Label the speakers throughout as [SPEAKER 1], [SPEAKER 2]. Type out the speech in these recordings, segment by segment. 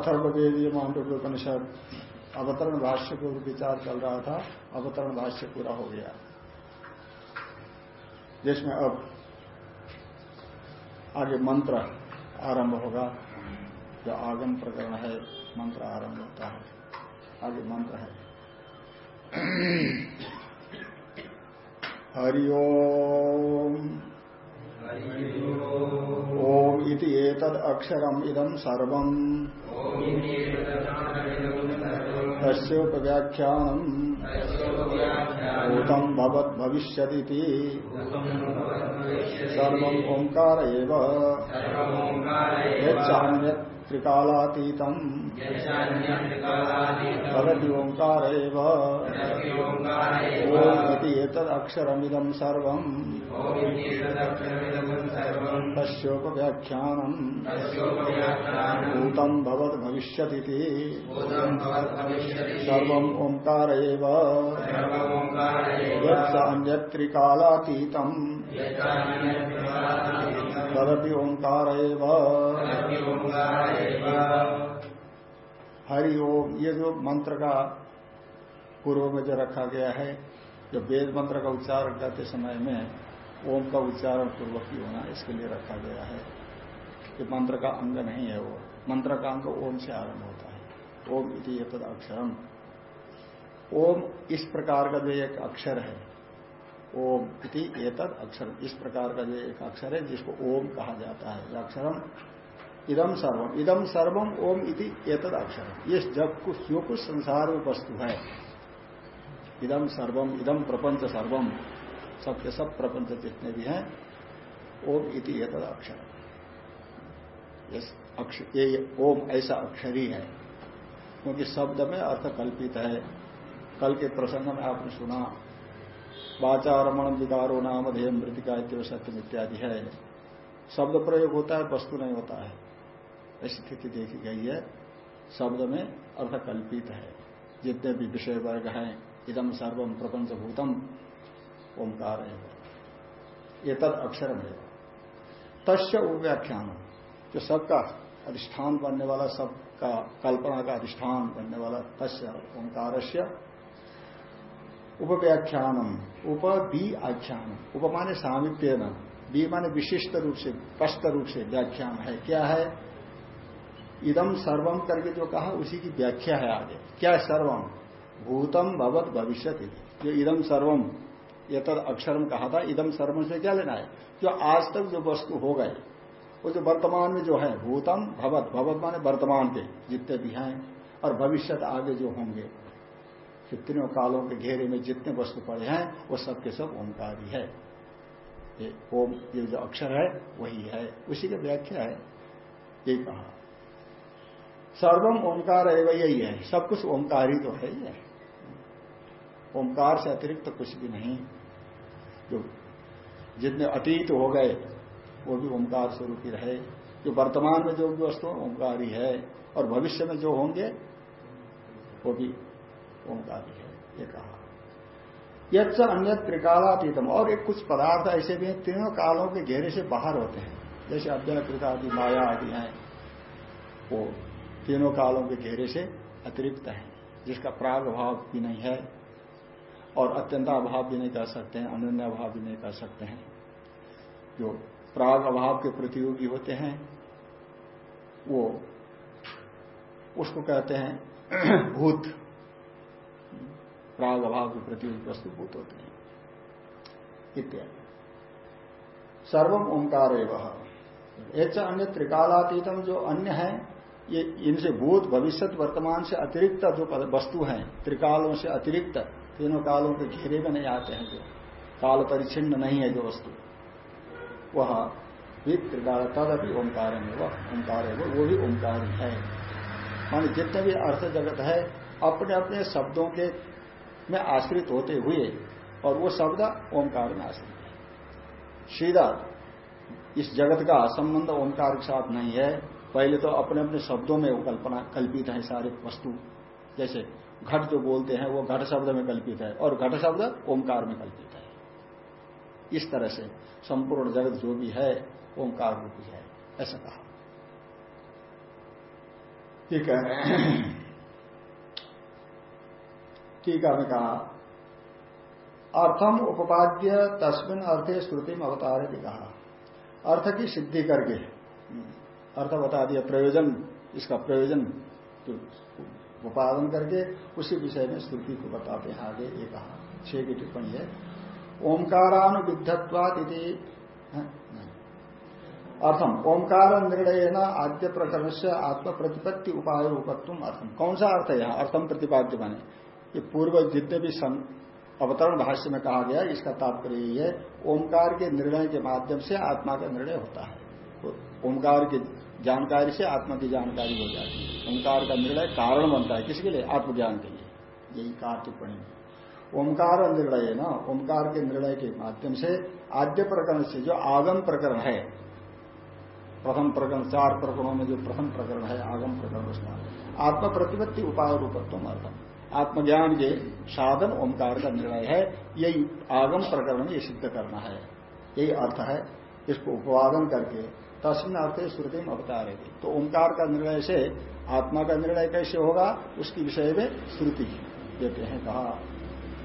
[SPEAKER 1] अथर्ववेदीय मांडव्य उपनिषद अवतरण भाष्य को विचार चल रहा था, अवतरण भाष्य पूरा हो गया। जिसमें अब आगे मंत्र आरंभ होगा, जो आगम प्रकरण है, मंत्र आरंभ होता है। आगे मंत्र है। हरि ओम इति अक्षरम इदम सर्वम। तस्योपव्याख्यानम भूतम भवत भविष्य सर्व ओंकार त्रिकालातीतम। तदपि ओंकार एव ओम इति एतद अक्षरमिदं सर्वम्। तस्योपव्याख्यानम्। भूतं भवत् भविष्यतीति सर्वम् ओंकार एव यच्च अन्यत्रिकालातीतम्। तदपि ओंकार हरि ओम, ये जो मंत्र का पूर्व में जो रखा गया है, जो वेद मंत्र का उच्चारण करते समय में ओम का उच्चारण पूर्वक ही होना इसके लिए रखा गया है। कि मंत्र का अंग नहीं है वो। मंत्र का अंग ओम से आरंभ होता है। ओम इति तद अक्षरम ओम इस प्रकार का जो एक अक्षर है ओम इति एतद अक्षर इस प्रकार का जो एक अक्षर है, जिसको ओम कहा जाता है। अक्षरम इदम सर्वम। इदम सर्वम ओम इति एतद अक्षर ये जब कुछ, जो कुछ संसार में वस्तु है इदम सर्वम इदम प्रपंच सर्वम, सबके सब प्रपंच जितने भी हैं, ओम इति एतद अक्षर अक्षर ये ओम ऐसा अक्षर ही है, क्योंकि शब्द में अर्थ कल्पित है। कल के प्रसंग में आपने सुना वाचारमण विकारो नाम ध्येय मृतिका सत्यम इत्यादि है। शब्द प्रयोग होता है, वस्तु नहीं होता है। ऐसी स्थिति देखी गई है। शब्द में अर्थ कल्पित है। जितने भी विषय वर्ग हैं इदम सर्वम प्रपंच भूतम ओंकार ये तद अक्षर है। तस्य व्याख्यान जो सबका अधिष्ठान बनने वाला, सबका कल्पना का अधिष्ठान बनने वाला, तस्य ओंकार से उपव्याख्यानम, उप बी आख्यान उप माने सामिप्य न बी माने विशिष्ट रूप से स्पष्ट रूप से व्याख्यान है। क्या है? इदम सर्वम करके जो कहा, उसी की व्याख्या है आगे। क्या सर्वम भूतम भवत भविष्य जो इदम सर्वम ये तद अक्षरम कहा था इदम सर्वम से क्या लेना है? जो आज तक जो वस्तु हो गए, वो जो वर्तमान में जो है भूतम भवत भवत माने वर्तमान के जितने भी हैं, और भविष्य आगे जो होंगे कितने कालों के घेरे में जितने वस्तु पड़े हैं, वो सबके सब ओंकार ही है। ये ओम, ये जो अक्षर है, वही है। उसी की व्याख्या है। यही कहा। सर्वम ओंकार यही है। सब कुछ ओंकार ही तो है ही है। ओंकार से अतिरिक्त तो कुछ भी नहीं। जो जितने अतीत हो गए, वो भी ओंकार स्वरूप ही रहे। जो वर्तमान में जो भी वस्तु ओंकार ही है। और भविष्य में जो होंगे, वो भी ओंकार ही, ये कहा। यच्च अन्य त्रिकालातीतम, और एक कुछ पदार्थ ऐसे भी हैं, तीनों कालों के घेरे से बाहर होते हैं। जैसे अभ्यनकृत आदि, माया आदि हैं, वो तीनों कालों के घेरे से अतिरिक्त है, जिसका प्राग भाव भी नहीं है, और अत्यंताभाव भी नहीं कर सकते हैं अनन्य भाव भी नहीं कर सकते हैं। जो प्राग अभाव के प्रतियोगी होते हैं, वो उसको कहते हैं भूत। प्राग अभाव के प्रतियोगी वस्तु भूत होते हैं इत्यादि। सर्वम ओंकार एक अन्य त्रिकालातीतम जो अन्य है, ये इनसे भूत भविष्य वर्तमान से अतिरिक्त जो वस्तु हैं, त्रिकालों से अतिरिक्त, तीनों कालों के घेरे में नहीं आते हैं जो। काल परिचिन्न नहीं है जो वस्तु। वह भी त्रिकाल अभी ओंकार है, वह ओंकार है, वो भी ओंकार है। माने जितने भी अर्थ जगत है अपने अपने शब्दों के में आश्रित होते हुए और वो शब्द ओंकार में आश्रित है। सीधा, इस जगत का संबंध ओंकार के साथ नहीं है। पहले तो अपने अपने शब्दों में वो कल्पना, कल्पित है सारे वस्तु। जैसे घट जो बोलते हैं, वो घट शब्द में कल्पित है और घट शब्द ओंकार में कल्पित है। इस तरह से संपूर्ण जगत जो भी है, ओंकार रूपी है, ऐसा कहा। ठीक हैं। टीका में कहा। अर्थम उपपाद्य तस्मिन अर्थे श्रुति में अवतार भी कहा अर्थ की सिद्धि करके। अर्थ बता दिया, प्रयोजन, इसका प्रयोजन। तो उपादन करके उसी विषय में श्रुति को बताते हैं आगे ये कहा। छह की टिप्पणी है। ओंकारानुविद्धत्वाद अर्थम, ओंकार निर्णय न आद्य प्रकरण से आत्म प्रतिपत्ति उपाय रूपत्व अर्थम। कौन सा अर्थ है यहाँ? अर्थम प्रतिपाद्य बने ये पूर्व जितने भी अवतरण भाष्य में कहा गया, इसका तात्पर्य यही है, ओंकार के निर्णय के माध्यम से आत्मा का निर्णय होता है। तो ओंकार की जानकारी से आत्मा की जानकारी हो जाती है। ओंकार का निर्णय कारण बनता है किसके लिए? आत्मज्ञान के लिए। यही कहा टिप्पणी ओंकार निर्णय ना, ओंकार के निर्णय के माध्यम से आद्य प्रकरण से जो आगम प्रकरण है, प्रथम प्रकरण, चार प्रकरणों में जो प्रथम प्रकरण है, आगम प्रकरण उसका आत्म प्रतिपत्ति उपाय रूपत्व अर्थम आत्मज्ञान के साधन ओंकार का निर्णय है, यही आगम प्रकरण में सिद्ध करना है। यही अर्थ है, इसको उपवादन करके तस्मिन अर्थ श्रुति में अवतारेगी तो ओंकार का निर्णय से आत्मा का निर्णय कैसे होगा, उसकी विषय में श्रुति देते हैं, कहा,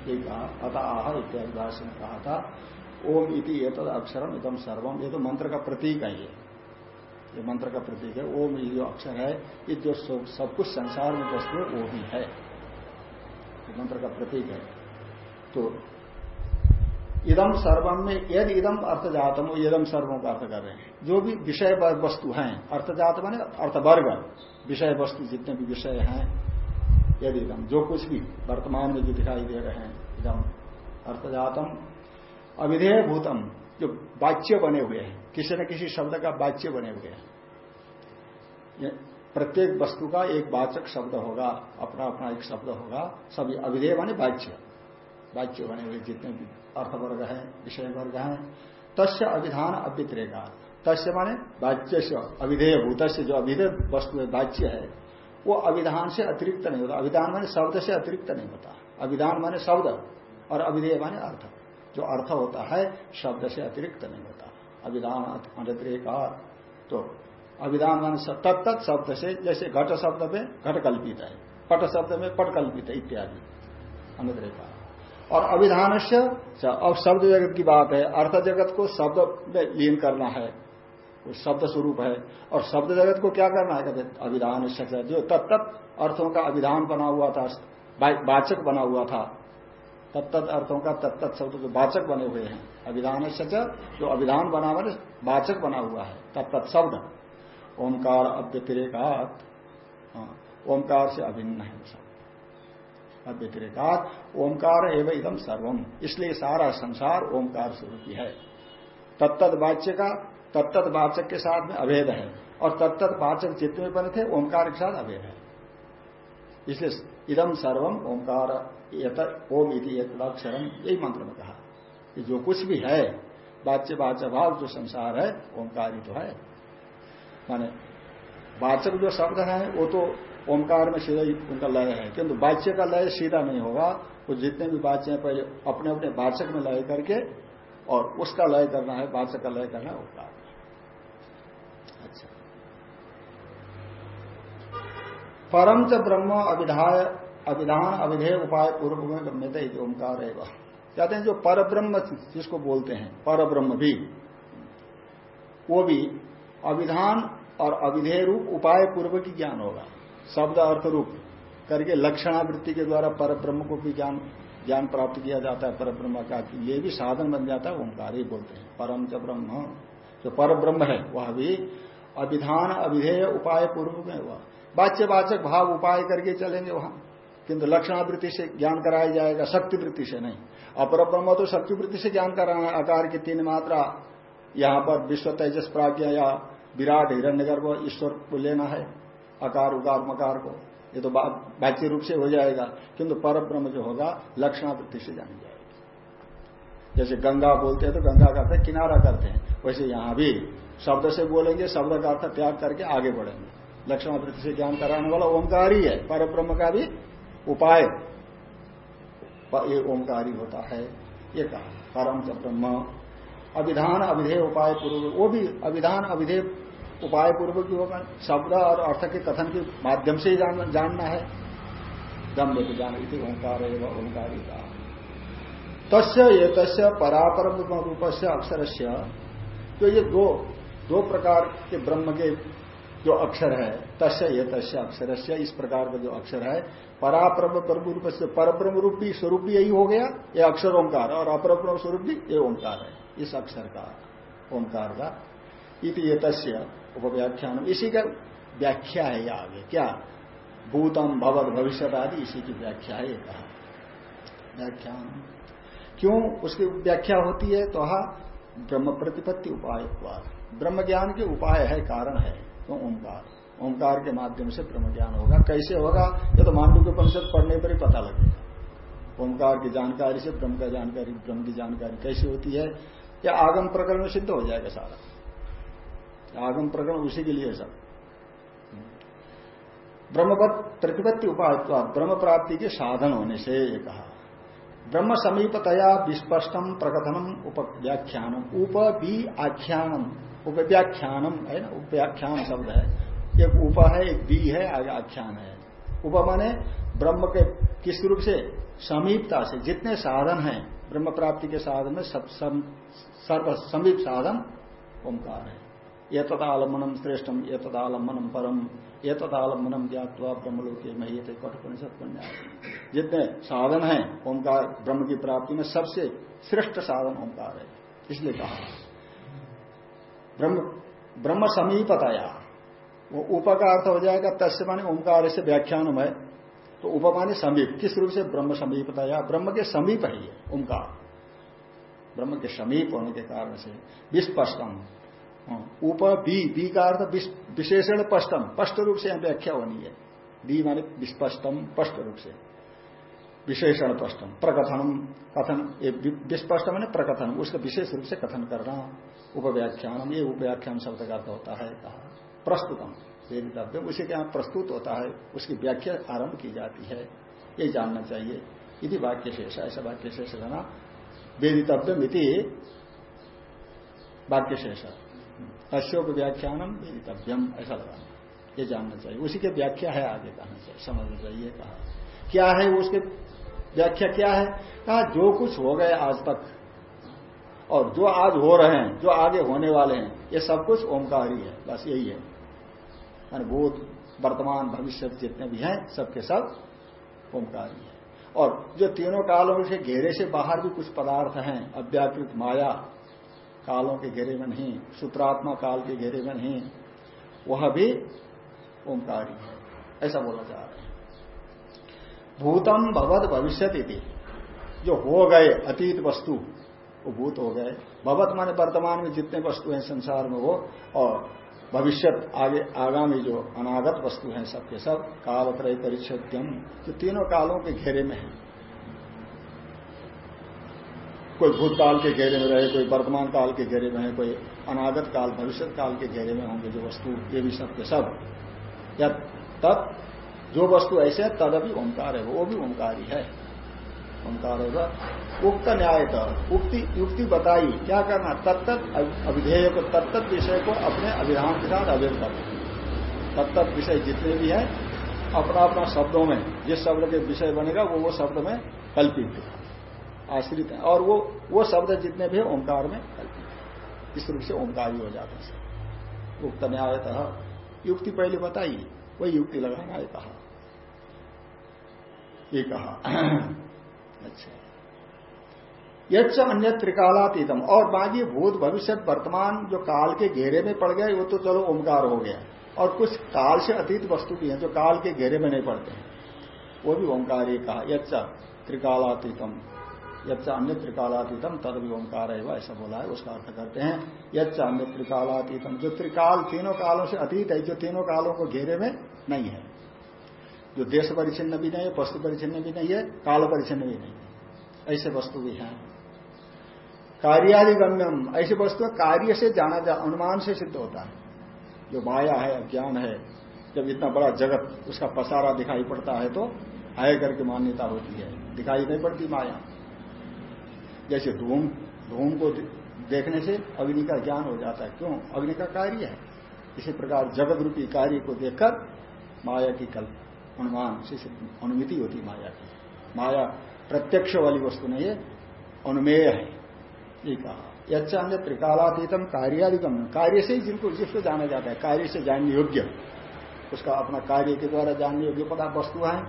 [SPEAKER 1] ये अतः आह इत्यादि भाषण कहा था, ओम इति ये अक्षरम एकदम सर्वम। ये तो मंत्र का प्रतीक है ये। ये मंत्र का प्रतीक है, ओम ये जो अक्षर है, ये जो सब कुछ संसार में वस्तु वो ही है। मंत्र का प्रतीक है। तो इदम सर्वम में, यदि इदम अर्थजातम इदम सर्वों का अर्थ कर रहे हैं। जो भी विषय वस्तु हैं, अर्थजात माने अर्थवर्ग, विषय वस्तु जितने भी विषय हैं, यदि इदम जो कुछ भी वर्तमान में जो दिखाई दे रहे हैं इदम अर्थजातम अविधेय भूतम जो वाच्य बने हुए हैं, किसी न किसी शब्द का वाच्य बने हुए हैं। प्रत्येक वस्तु का एक वाचक शब्द होगा, अपना अपना एक शब्द होगा, सभी अविधेय बने वाच्य। वाच्य बने हुए जितने भी अर्थवर्ग है, विषय वर्ग है, तस्य अभिधान अव्यतिरेका तस्य माने वाच्य से अविधेय भूत जो अविधेय वस्तु है, वाच्य है, वो अभिधान से अतिरिक्त नहीं होता। अभिधान माने शब्द से अतिरिक्त नहीं होता। अभिधान माने शब्द और अविधेय माने अर्थ। जो अर्थ होता है, शब्द से अतिरिक्त नहीं होता। अभिधान अतिरिकार तो अभिधान मान तत्त शब्द से जैसे घट शब्द में घट कल्पित है, पट शब्द में पट कल्पित है इत्यादि। अनुद्रेकार और अभिधान से अब शब्द जगत की बात है, अर्थ जगत को शब्द में लीन करना है, वो शब्द स्वरूप है। और शब्द जगत को क्या करना है? कहते अभिधान जो तत्त अर्थों का अभिधान बना हुआ था वाचक बना हुआ था। तत्त अर्थों का तत्त शब्द जो वाचक बने हुए हैं। अभिधान जो अभिधान बना हुआ वाचक बना हुआ है तत्त शब्द। ओंकार अव्यतिरेकात। हाँ, ओंकार से अभिन्न है शब्द अव्यतिरेकात ओंकार एवं एकदम सर्वम। इसलिए सारा संसार ओंकार स्वरूप है। तत्त वाच्य का तत्त वाचक के साथ में अभेद है। और तत्त वाचक जितने बने थे ओंकार के साथ अभेद है। इसलिए इदम सर्वम ओंकार ओम इति अक्षरम यही मंत्र में कहा। कि जो कुछ भी है वाच्य वाच्य भाव जो संसार है ओंकार ही तो है। माने वाचक जो शब्द है, वो तो ओंकार में सीधा उनका लय है। किंतु वाच्य का लय सीधा नहीं होगा। वो जितने भी वाच्य हैं, पहले अपने अपने वाचक में लय करके और उसका लय करना है वाचक का लय करना है ओंकार अच्छा। परम च ब्रह्म अभिधाय, अभिधान अभिधेय उपाय पूर्व में गम्यता ओंकार है कहते हैं जो पर ब्रह्म जिसको बोलते हैं पर ब्रह्म भी, वो भी अभिधान और अविधेय रूप उपाय पूर्व की ज्ञान होगा। शब्द अर्थ रूप करके लक्षणावृत्ति के द्वारा पर ब्रह्म को भी ज्ञान ज्ञान प्राप्त किया जाता है पर ब्रह्म का ये भी साधन बन जाता है, ओंकार ही बोलते हैं। परम च ब्रह्म, जो पर ब्रह्म है, वह भी अभिधान अभिधेय उपाय पूर्व में हुआ वाच्य वाचक भाव उपाय करके चलेंगे वहाँ। किंतु लक्षणावृत्ति से ज्ञान कराया जाएगा शक्ति वृत्ति से नहीं। अपर ब्रह्म तो शक्ति वृत्ति से ज्ञान कराना है। आकार की तीन मात्रा, यहाँ पर विश्व तेजस प्राज्ञा या विराट हिरण्यगर्भ ईश्वर को लेना है, अकार, उकार, मकार को। ये तो बाच्य रूप से हो जाएगा, किंतु पर ब्रह्म जो होगा लक्षणावृत्ति से जानी जाएगी। जैसे गंगा बोलते हैं तो गंगा का अर्थ किनारा करते हैं। वैसे यहाँ भी शब्द से बोलेंगे, शब्द का अर्थ त्याग करके आगे बढ़ेंगे। लक्षणावृत्ति से ज्ञान कराने वाला ओंकार ही है पर ब्रह्म का भी उपाय। ओंकार ही होता है, ये कहा, परम ब्रह्म। अभिधान अविधेय उपाय पूर्व वो भी अविधान अविधेय उपाय पूर्वक भी होगा। शब्द और अर्थ के कथन के माध्यम से ही जान, जानना है। गम्य तो जान ओंकार ओंकार ही कहा तस्य ये तस्य परापर रूप से अक्षर से तो ये दो दो प्रकार के ब्रह्म के जो अक्षर है तस्य ये तस्य अक्षर इस प्रकार का जो अक्षर है पराप्रम ब्रह्म रूप से परब्रह्म रूप भी स्वरूप भी यही हो गया ये अक्षर ओंकार और अपरब्रह्म स्वरूप भी ये ओंकार है। इस अक्षर का, ओंकार का। इति तस्य उपव्याख्यान इसी का व्याख्या है ये आगे। क्या? भूतम भवत भविष्य आदि, इसी की व्याख्या है कहा। व्याख्यान। क्यों उसकी व्याख्या होती है? तो हा, ब्रह्म प्रतिपत्ति उपाय ब्रह्म ज्ञान के उपाय है, कारण है तो ओंकार। ओंकार के माध्यम से ब्रह्म ज्ञान होगा। कैसे होगा? ये तो मांडू के परिषद पढ़ने पर ही पता लगेगा। ओंकार की जानकारी से ब्रह्म का जानकारी, ब्रह्म की जानकारी कैसे होती है? या आगम प्रकरण में सिद्ध हो जाएगा सारा। आगम प्रकरण उसी के लिए सब। ब्रह्मवत प्रतिपत्ति उपाय ब्रह्म प्राप्ति के साधन होने से ये कहा। ब्रह्म समीपतया विस्पष्टम प्रकथनम उपव्याख्यानम उप भी आख्यानम। उपव्याख्यानम है ना? उपव्याख्यान शब्द है। एक उप है, एक बी है, आगे आख्यान है। उप माने ब्रह्म के किस रूप से? समीपता से। जितने साधन हैं, ब्रह्म प्राप्ति के साधन में सब सर्व समीप साधन ओंकार है। ये तदालम्बनम श्रेष्ठम ये तदालम्बनम परम ये तदालम्बनम ज्ञातवा ब्रह्मलोक महीते कठोपनिषद पुण्य जितने साधन हैं, ओंकार ब्रह्म की प्राप्ति में सबसे श्रेष्ठ साधन ओंकार है। इसलिए कहा, ब्रह्म समीपताया वो उप का अर्थ हो जाएगा, तस्य माने ओंकार से व्याख्यान है। तो उपमाने समीप, किस रूप से ब्रह्म समीपता या ब्रह्म के समीप है ये ओंकार। ब्रह्म के समीप होने के कारण से विस्पष्टम। उप बी बी का अर्थ विशेषण स्पष्टम। स्पष्ट रूप से व्याख्या होनी है। बी माने विस्पष्टम, स्पष्ट रूप से। विशेषण स्पष्टम। प्रकथनम, कथन विस्पष्ट मैंने प्रकथन। उसका विशेष रूप से कथन करना। उपव्याख्यान ये उपव्याख्यान शब्द का अर्थ होता है, कहा। प्रस्तुतम वेदितव्य उसे क्या प्रस्तुत होता है। उसकी व्याख्या आरंभ की जाती है। ये जानना चाहिए। यदि वाक्य शेष ऐसा वाक्य शेष लेना वेदितव्य मिति वाक्य शेष अश्योक व्याख्यानम वेदितव्यम, ऐसा लगाना ये जानना चाहिए। उसी के व्याख्या है आगे कहना चाहिए। समझना चाहिए कहा। क्या है उसके व्याख्या क्या है? कहा, जो कुछ हो गए आज तक, और जो आज हो रहे हैं, जो आगे होने वाले हैं, ये सब कुछ ओंकार ही। है बस यही है। भूत वर्तमान, भविष्य जितने भी हैं, सबके सब ओंकारी है। और जो तीनों कालों से घेरे से बाहर भी कुछ पदार्थ हैं, अव्याकृत माया कालों के घेरे में नहीं, सूत्रात्मा काल के घेरे में नहीं, वह भी ओंकारी है। ऐसा बोला जा रहा है। भूतम भवद भविष्य जो हो गए अतीत वस्तु, वो भूत हो गए। भवत माने वर्तमान में जितने वस्तु हैं संसार में वो, और भविष्य आगे, आगामी जो अनागत वस्तु हैं सबके सब, कालत्रय परिच्छेद्यम, जो तीनों कालों के घेरे में है। कोई भूतकाल के घेरे में रहे, कोई वर्तमान काल के घेरे में है, कोई अनागत काल भविष्य काल के घेरे में होंगे जो वस्तु, ये भी सबके सब। या तब जो वस्तु ऐसे है तद अभी ओंकार है, वो भी ओंकार ही है। ओंकार होगा। उक्त न्याय उक्ति, युक्ति बताई, क्या करना? तत्त अभिधेय को तत्त विषय को अपने अभिधान के साथ अभिध करना। तत्त विषय जितने भी है, अपना अपना शब्दों में, जिस शब्द के विषय बनेगा, वो वो शब्द में कल्पित आश्रित है। और वो वो शब्द जितने भी ओंकार में कल्पित है। इस रूप से ओंकार ही हो जाता है। उक्त न्यायतः युक्ति पहले बताई, वही युक्ति लगाना है कहा। अच्छा। यच्च अन्य त्रिकालातीतम और बाकी भूत भविष्य वर्तमान जो काल के घेरे में पड़ गए वो तो चलो ओंकार हो गया। और कुछ काल से अतीत वस्तु भी है, जो काल के घेरे में नहीं पड़ते हैं। वो भी ओंकार ही कहा, यच्च त्रिकालातीतम। यच्च अन्य त्रिकालातीतम तद भी ओंकार है ऐसा बोला है, उसका अर्थ करते हैं। यच्च अन्य त्रिकालातीतम जो त्रिकाल तीनों कालों से अतीत है, जो तीनों कालों को घेरे में नहीं है। जो देश परिचिन्न भी नहीं है वस्तु परिचिन्न भी नहीं है, काल परिचिन्न भी नहीं है। ऐसे वस्तु भी हैं। कार्यादिगम्यम, ऐसी वस्तु कार्य से जाना जा, अनुमान से सिद्ध होता है। जो माया है, ज्ञान है, जब इतना बड़ा जगत, उसका पसारा दिखाई पड़ता है तो है करके मान्यता होती है। दिखाई नहीं पड़ती माया। जैसे धूम धूम को देखने से अग्नि का ज्ञान हो जाता है। क्यों? अग्नि का कार्य है। इसी प्रकार जगत रूपी कार्य को देखकर माया की कल्प अनुमान से अनुमिति होती माया की। माया प्रत्यक्ष वाली वस्तु नहीं है, अनुमेय है। ये कहा। यच्चा अन्य त्रिकालातीतम कार्यादिगम। कार्य से ही जिनको, जिसको जाना जाता है, कार्य से जानने योग्य। उसका अपना कार्य के द्वारा जानने योग्य पता वस्तु है।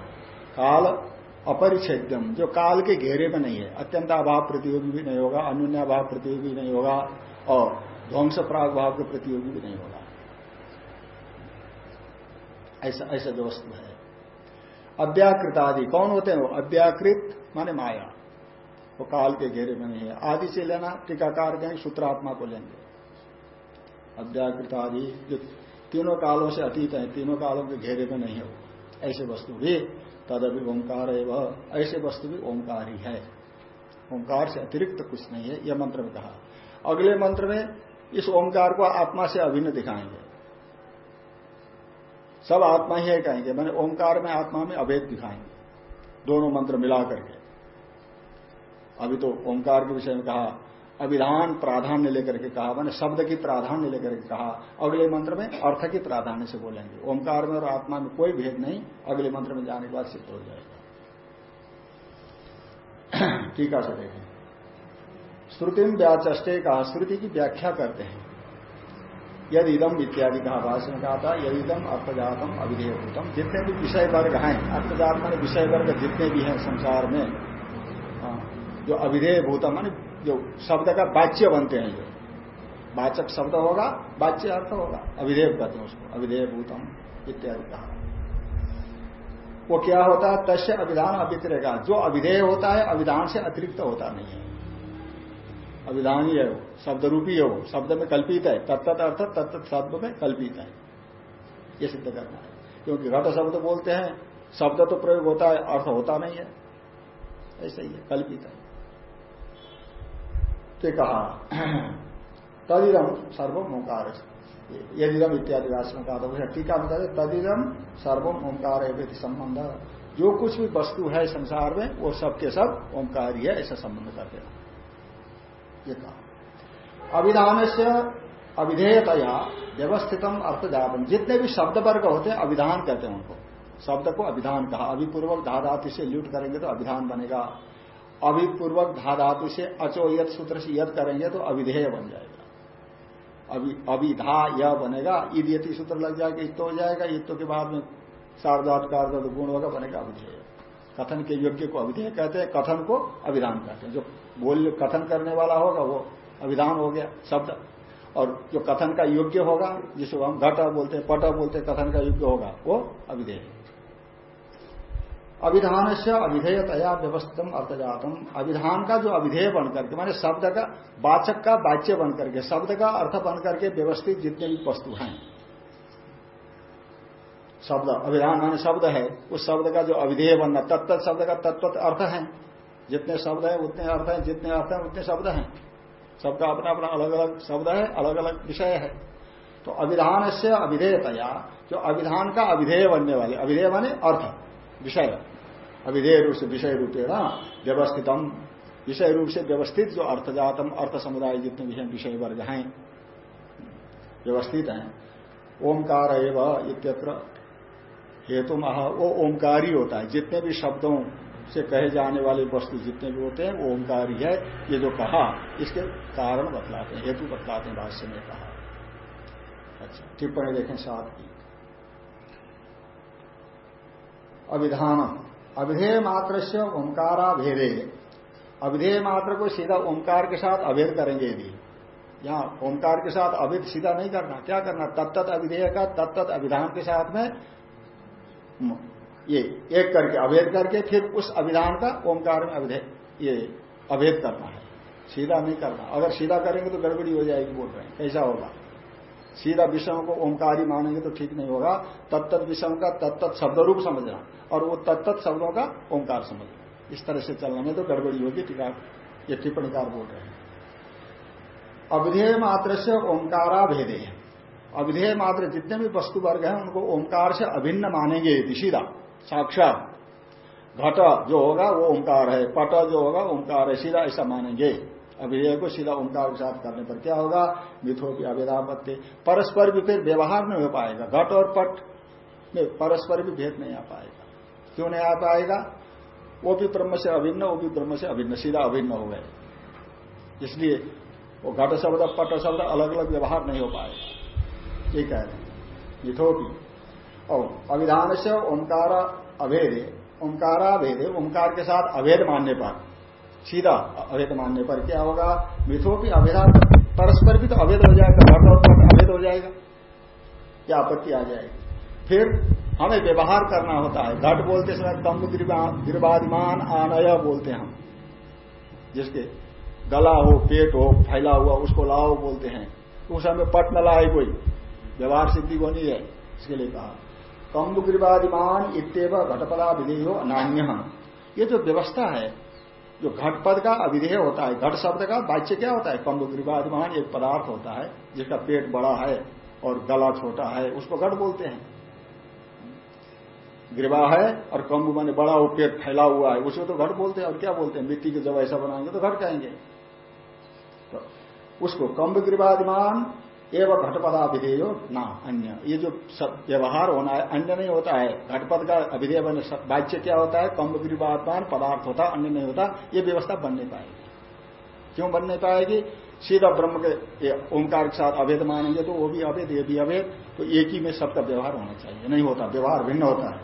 [SPEAKER 1] काल अपरिच्छेद्यम। जो काल के घेरे में नहीं है। अत्यंत अभाव प्रतियोगी भी नहीं होगा अनुन्याभाव प्रतियोगी नहीं होगा, और ध्वंस प्राग भाव के प्रतियोगी भी नहीं होगा। ऐसा ऐसा जो वस्तु है। अव्याकृत आदि कौन होते हैं वो? अव्याकृत माने माया। वो काल के घेरे में नहीं है। आदि से लेना, टीकाकार कहें, सूत्रात्मा को लेंगे। अव्याकृत आदि जो तीनों कालों से अतीत है, तीनों कालों के घेरे में नहीं हो। ऐसे वस्तु भी तदभी ओंकार है वह ऐसे वस्तु भी ओंकार ही है। ओंकार से अतिरिक्त कुछ नहीं है, यह मंत्र में कहा। अगले मंत्र में इस ओंकार को आत्मा से अभिन्न दिखाएँगे। सब आत्मा ही है कहेंगे। मैंने ओंकार में आत्मा में अभेद दिखाएँगे। दोनों मंत्र मिला करके। अभी तो ओंकार के विषय में कहा, अभिधान प्राधान्य लेकर के कहा, मैंने शब्द की प्राधान्य लेकर के कहा, अगले मंत्र में अर्थ की प्राधान्य से बोलेंगे। ओंकार में और आत्मा में कोई भेद नहीं, अगले मंत्र में जाने के बाद सिद्ध हो जाएगा। टीका से देखें श्रुति व्याचे कहा, श्रुति की व्याख्या करते हैं। यदि इदम इत्यादि कहा भाषण में कहा था यदि इदम अर्थजातम अविधेयभूतम जितने भी विषय वर्ग हैं अर्थजात मान विषय वर्ग जितने भी हैं संसार में हाँ, जो अविधेय भूतम जो शब्द का वाच्य बनते हैं जो। वाचक शब्द होगा वाच्य अर्थ होगा। अविधेय कहते हैं उसको अविधेय भूतम इत्यादि कहा। वो क्या होता है? तस्य अभिधान अभिक्रेगा जो अविधेय होता है अभिधान से अतिरिक्त होता नहीं है। अभिधान ही है वो शब्द रूपी है वो, शब्द में कल्पित है, तत्त अर्थ, तत्त शब्द में कल्पित है। ये सिद्ध करना है। क्योंकि घट शब्द बोलते हैं, शब्द तो प्रयोग होता है, अर्थ होता नहीं है। ऐसा ही है, कल्पित है। तो कहा तदिदम सर्वम ओंकार यदिदम इत्यादि कहा था टीका में कहते तदिदम सर्वम ओंकार संबंध। जो कुछ भी वस्तु है संसार में, वो सब के सब ओंकार ही है, ऐसा संबंध करते हैं ये कहा अभिधान से अविधेयतया व्यवस्थितम अर्थजातम। जितने भी शब्द वर्ग होते हैं, अभिधान कहते हैं उनको। शब्द को अभिधान कहा। अभिपूर्वक धाधातु से लूट करेंगे तो अभिधान बनेगा। अभिपूर्वक धाधातु से अचो यद सूत्र से यद करेंगे तो अविधेय बन जाएगा। अभी अभिधा यह बनेगा। ईद यति सूत्र लग जाएगा इत हो जाएगा इत के बाद में सार्वधात का गुण होगा, बनेगा अविधेय कथन के योग्य को अविधेय कहते हैं, कथन को अभिधान कहते हैं। जो बोल, कथन करने वाला होगा, वो अभिधान हो गया, शब्द। और जो कथन का योग्य होगा, जिसको हम घट बोलते हैं, पट बोलते हैं, कथन का योग्य होगा, वो अभिधेय। अभिधान से अभिधेयतया व्यवस्थितम अर्थजातम। अभिधान का जो अभिधेय बन करके माने शब्द का, वाचक का वाच्य बन करके शब्द का अर्थ बन करके व्यवस्थित जितने भी वस्तु हैं शब्द, अभिधान माने शब्द है, उस शब्द का जो अभिधेय बनना, तत्त शब्द का तत्त अर्थ है। जितने शब्द है, उतने अर्थ है, जितने अर्थ है, उतने शब्द हैं। सबका अपना अपना अलग अलग शब्द है अलग अलग विषय है। तो अभिधान से अभिधेयतया जो अभिधान का अभिधेय बनने वाले अभिधेय माने अर्थ, विषय। अभिधेय रूप से, विषय रूपेण व्यवस्थितम। विषय रूप से व्यवस्थित जो अर्थजातम, अर्थ समुदाय जितने विषय विषय वर्ग हैं, व्यवस्थित हैं। ओंकार एवं इत्यत्र हेतु महा, वो ओंकार ही होता है। जितने भी शब्दों से कहे जाने वाले वस्तु जितने भी होते हैं, वो ओंकार ही। है ये जो कहा, इसके कारण बतलाते हैं, हेतु बतलाते हैं, भाष्य में कहा। अच्छा टिप्पणी देखें साथ की। अभिधान अभिधेय मात्र से ओंकारा भेदे अभिधेय मात्र को सीधा ओंकार के साथ अभेद करेंगे यदि यहाँ ओंकार के साथ अभेद सीधा नहीं करना। क्या करना? तत्त अभिधेय का तत्त अभिधान के साथ में ये एक करके अभेद करके फिर उस अभिधान का ओंकार में अभिधेय ये अभेद करना है। सीधा नहीं करना। अगर सीधा करेंगे तो गड़बड़ी हो जाएगी बोल रहे हैं। कैसा होगा? सीधा विषयों को ओंकारी मानेंगे तो ठीक नहीं होगा। तत्त विषयों का तत्त शब्द रूप समझना और वो तत्त शब्दों का ओंकार समझना। इस तरह से चलने में तो गड़बड़ी होगी, टीका ये टिप्पणीकार बोल रहे हैं। अविधेय मात्र से ओंकारा भेदे अविधेय मात्र जितने भी वस्तु वर्ग हैं, उनको ओंकार से अभिन्न मानेंगे सीधा साक्षात घट जो होगा, वो ओंकार है, पट जो होगा, ओंकार है सीधा ऐसा मानेंगे। अभिधेय को सीधा ओंकार के साथ करने पर क्या होगा? मिथो की अवेदापत्ति परस्पर भी फिर व्यवहार नहीं हो पाएगा। घट और पट में परस्पर भी भेद नहीं आ पाएगा। क्यों नहीं आ पाएगा? वो भी ब्रह्म से अभिन्न, वो भी ब्रह्म से अभिन्न सीधा अभिन्न हो गए। इसलिए वो घट शब्द, पट शब्द अलग अलग व्यवहार नहीं हो पाएगा। ये कह रहे हैं की और अभिधान से ओंकार अभेद, ओंकारा भेद, ओंकार के साथ अभेद मानने पर। सीधा अभेद मानने पर क्या होगा? मिथो की अभेदा परस्पर भी तो अभेद हो जाएगा घट और पट अभेद हो जाएगा। क्या आपत्ति आ जाएगी? फिर हमें व्यवहार करना होता है। घट बोलते समय कम गिरबादिमान आनय बोलते हैं हम। जिसके गला हो, पेट हो, फैला हुआ, उसको लाओ बोलते हैं। उस समय पट न लाए कोई। व्यवहार सिद्धि होनी है, इसके लिए कहा। कम गिरबादिमान इतव घटपदा विधेय हो नान्य। ये जो व्यवस्था है, जो घट पद का अविधेय होता है, घट शब्द का वाच्य क्या होता है? कम्ब ग्रीवादिमान एक पदार्थ होता है, जिसका पेट बड़ा है और गला छोटा है, उसको घट बोलते हैं। ग्रीवा है और कम्ब माने बड़ा वो पेट फैला हुआ है उसको तो घट बोलते हैं, और क्या बोलते हैं? मिट्टी के जब ऐसा बनाएँगे तो घट कहेंगे। तो उसको कम्ब ग्रीवादिमान एवं घटपदा अभिधेय ना अन्य। ये जो सब व्यवहार होना है, अन्य नहीं होता है। घटपद का अभिधेय बने वाच्य क्या होता है? कम विवादमान पदार्थ होता, अन्य नहीं होता। ये व्यवस्था बन नहीं पाएगी। क्यों बन नहीं पाएगी? सीधा ब्रह्म के ओंकार के साथ अभेद मानेंगे तो वो भी अभेद, ये भी अभेद। तो एक ही में सबका व्यवहार होना चाहिए। नहीं होता, व्यवहार भिन्न होता है।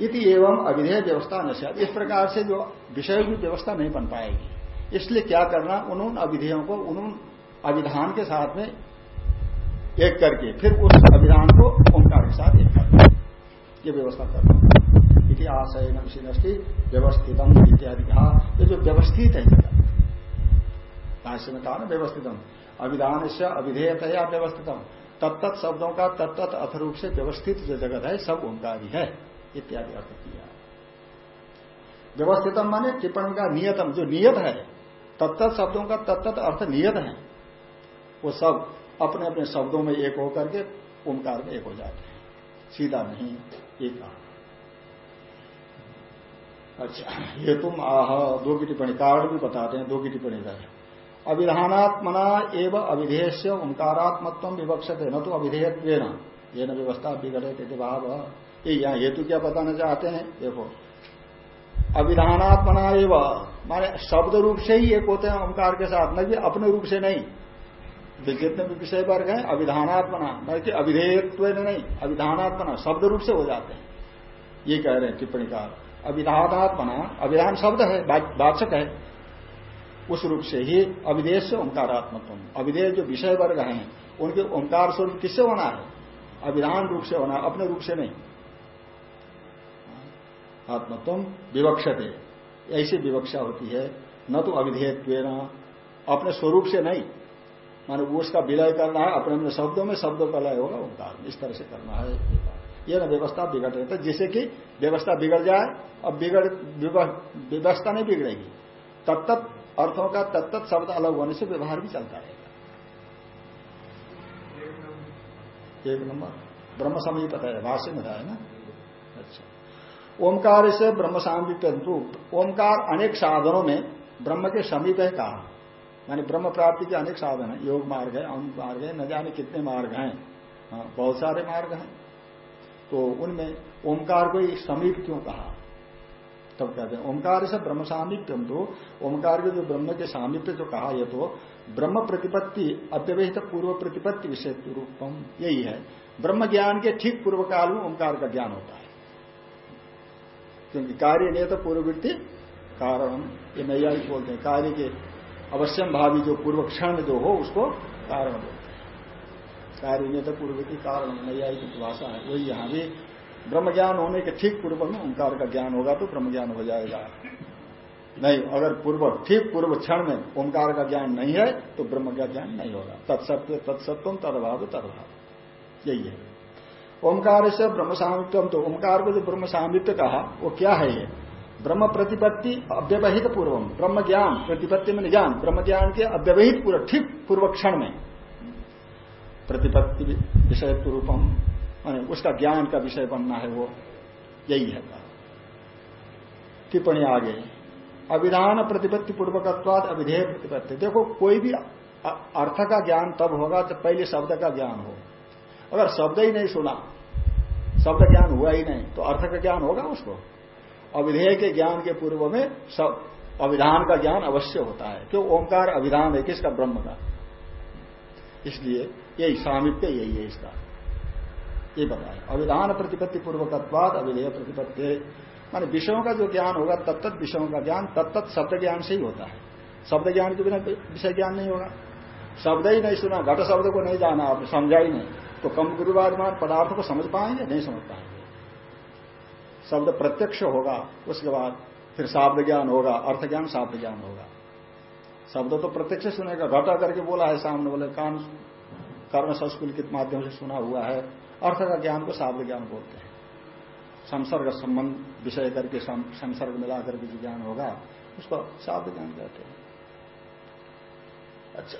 [SPEAKER 1] इति एवं अभिधेय व्यवस्था नशा इस प्रकार से जो विषय की व्यवस्था नहीं बन पाएगी। इसलिए क्या करना? उन अभिधेयों को उन अभिधान के साथ में एक करके फिर उस अभिधान को ओंकार के साथ एक करना ये व्यवस्था करना इति आशय नष्टि व्यवस्थितम इत्यादि कहा ये जो व्यवस्थित है भाष्य में कहा ना व्यवस्थितम। अभिधान से अभिधेयतया व्यवस्थितम। तत्त शब्दों का तत्त अर्थ रूप से व्यवस्थित जो जगत है, सब ओंकार ही है इत्यादि अर्थ किया। व्यवस्थितम माने टिप्पणी का नियतम। जो नियत है तत्त शब्दों का तत्त अर्थ नियत है, वो सब अपने अपने शब्दों में एक होकर के ओंकार में एक हो जाते हैं। सीधा नहीं एक अच्छा ये तुम आह, दो की टिप्पणी कारण भी बताते हैं, दो की टिप्पणी का अविधानात्मना एवं अविधेय से ओंकारात्मत्व विवक्षत, न तो अविधेयत्व ये न व्यवस्था बिगड़े थे भाव। ये यहाँ हेतु क्या बताना चाहते हैं? देखो अविधानात्मना एवं, माने शब्द रूप से ही एक होते हैं ओंकार के साथ, न अपने रूप से नहीं। जितने भी विषय वर्ग है अभिधानात्मना न कि अभिधेयत्व नहीं अभिधानात्मना शब्द रूप से हो जाते हैं। ये कह रहे हैं टिप्पणी कार। अभिधानात्मना अभिधान शब्द है वाचक है। उस रूप से ही अविदेश से ओंकारात्मत्व अविदेश जो विषय वर्ग हैं, उनके ओंकार स्वरूप किससे होना है? अभिधान रूप से होना, अपने रूप से नहीं। आत्मत्व विवक्षते। ऐसी विवक्षा होती है, न तो अविधेयत्व अपने स्वरूप से नहीं। माने उसका विलय करना है, अपने अपने शब्दों में शब्दों का लय होगा ओंकार इस तरह से करना है। ये ना व्यवस्था बिगड़ रही है। जिससे कि व्यवस्था बिगड़ जाए, अब बिगड़ व्यवस्था नहीं बिगड़ेगी। तत्त अर्थों का तत्त शब्द अलग होने से व्यवहार भी चलता रहेगा। एक नंबर। ब्रह्म समीप है, भाष्य में है ना? अच्छा। ओंकार से ब्रह्म सामीप्य ओंकार अनेक साधनों में ब्रह्म के समीप है कहा? माने ब्रह्म प्राप्ति के अनेक साधन है। योग मार्ग है अमुक मार्ग है न जाने कितने मार्ग हैं। हाँ, बहुत सारे मार्ग हैं। तो उनमें ओंकार को समीप क्यों कहा? तब कहते हैं ओंकार से ब्रह्म सामीप्यम तो ओंकार के जो ब्रह्म के सामीप्य जो कहा यह तो ब्रह्म प्रतिपत्ति अव्यवहित पूर्व प्रतिपत्ति विषय रूपम यही है। ब्रह्म ज्ञान के ठीक पूर्व काल में ओंकार का ज्ञान होता है। क्योंकि कार्य नहीं तो पूर्ववृत्ति कारण ये नैया बोलते हैं कार्य के अवश्यम भावी जो पूर्व क्षण जो हो, उसको कारण बोलते हैं कार्य में तो पूर्व की कारण नैयायिक भाषा है। वही यहाँ भी ब्रह्म ज्ञान होने के ठीक पूर्व में ओंकार का ज्ञान होगा तो ब्रह्म ज्ञान हो जाएगा। नहीं, अगर पूर्व, ठीक पूर्व क्षण में ओंकार का ज्ञान नहीं है तो ब्रह्म का ज्ञान नहीं होगा। तत्सत्य तत्सत्वम तदभाव तदभाव। यही है। ओंकार से ब्रह्म सामित्व तो ओंकार को जो ब्रह्म सामित्व कहा, वो क्या है ये? ब्रह्म प्रतिपत्ति अव्यवहित पूर्वम। ब्रह्म ज्ञान प्रतिपत्ति में ज्ञान ब्रह्म ज्ञान के अव्यवहित पूर्व, ठीक पूर्व क्षण में। प्रतिपत्ति विषय पूर्वम उसका ज्ञान का विषय बनना है वो। यही है। टिप्पणी आगे। अविधान प्रतिपत्ति पूर्वकत्वाद अविधेय प्रतिपत्ति। देखो, कोई भी अर्थ का ज्ञान तब होगा जब पहले शब्द का ज्ञान हो। अगर शब्द ही नहीं सुना, शब्द ज्ञान हुआ ही नहीं तो अर्थ का ज्ञान होगा उसको। अविधेय के ज्ञान के पूर्व में सब अविधान का ज्ञान अवश्य होता है। क्यों? ओंकार अविधान है, किसका? ब्रह्म का। इसलिए यही सामिप्य यही है इसका। ये बताए अविधान प्रतिपत्ति पूर्वकत्वाद, अविधेय प्रतिपत्ति। माने विषयों का जो ज्ञान होगा तत्त विषयों का ज्ञान तत्त शब्द ज्ञान से ही होता है। शब्द ज्ञान के बिना विषय ज्ञान नहीं होगा। शब्द ही नहीं सुना, घट शब्द को नहीं जाना आपने समझा ही नहीं। तो कम गुरुवादमान पदार्थ को समझ पाएँगे, नहीं समझ पाएँगे। शब्द प्रत्यक्ष होगा, उसके बाद फिर शाब्द ज्ञान होगा अर्थ ज्ञान शाब्द ज्ञान होगा। शब्द तो प्रत्यक्ष सुनेगा, घटा करके बोला है सामने बोले कान कर्म संस्कृत के माध्यम से सुना हुआ है, अर्थ का ज्ञान को शाब्द ज्ञान बोलते हैं। संसर्ग संबंध विषय करके संसर्ग मिला करके जो ज्ञान होगा, उसको शाब्द ज्ञान कहते हैं। अच्छा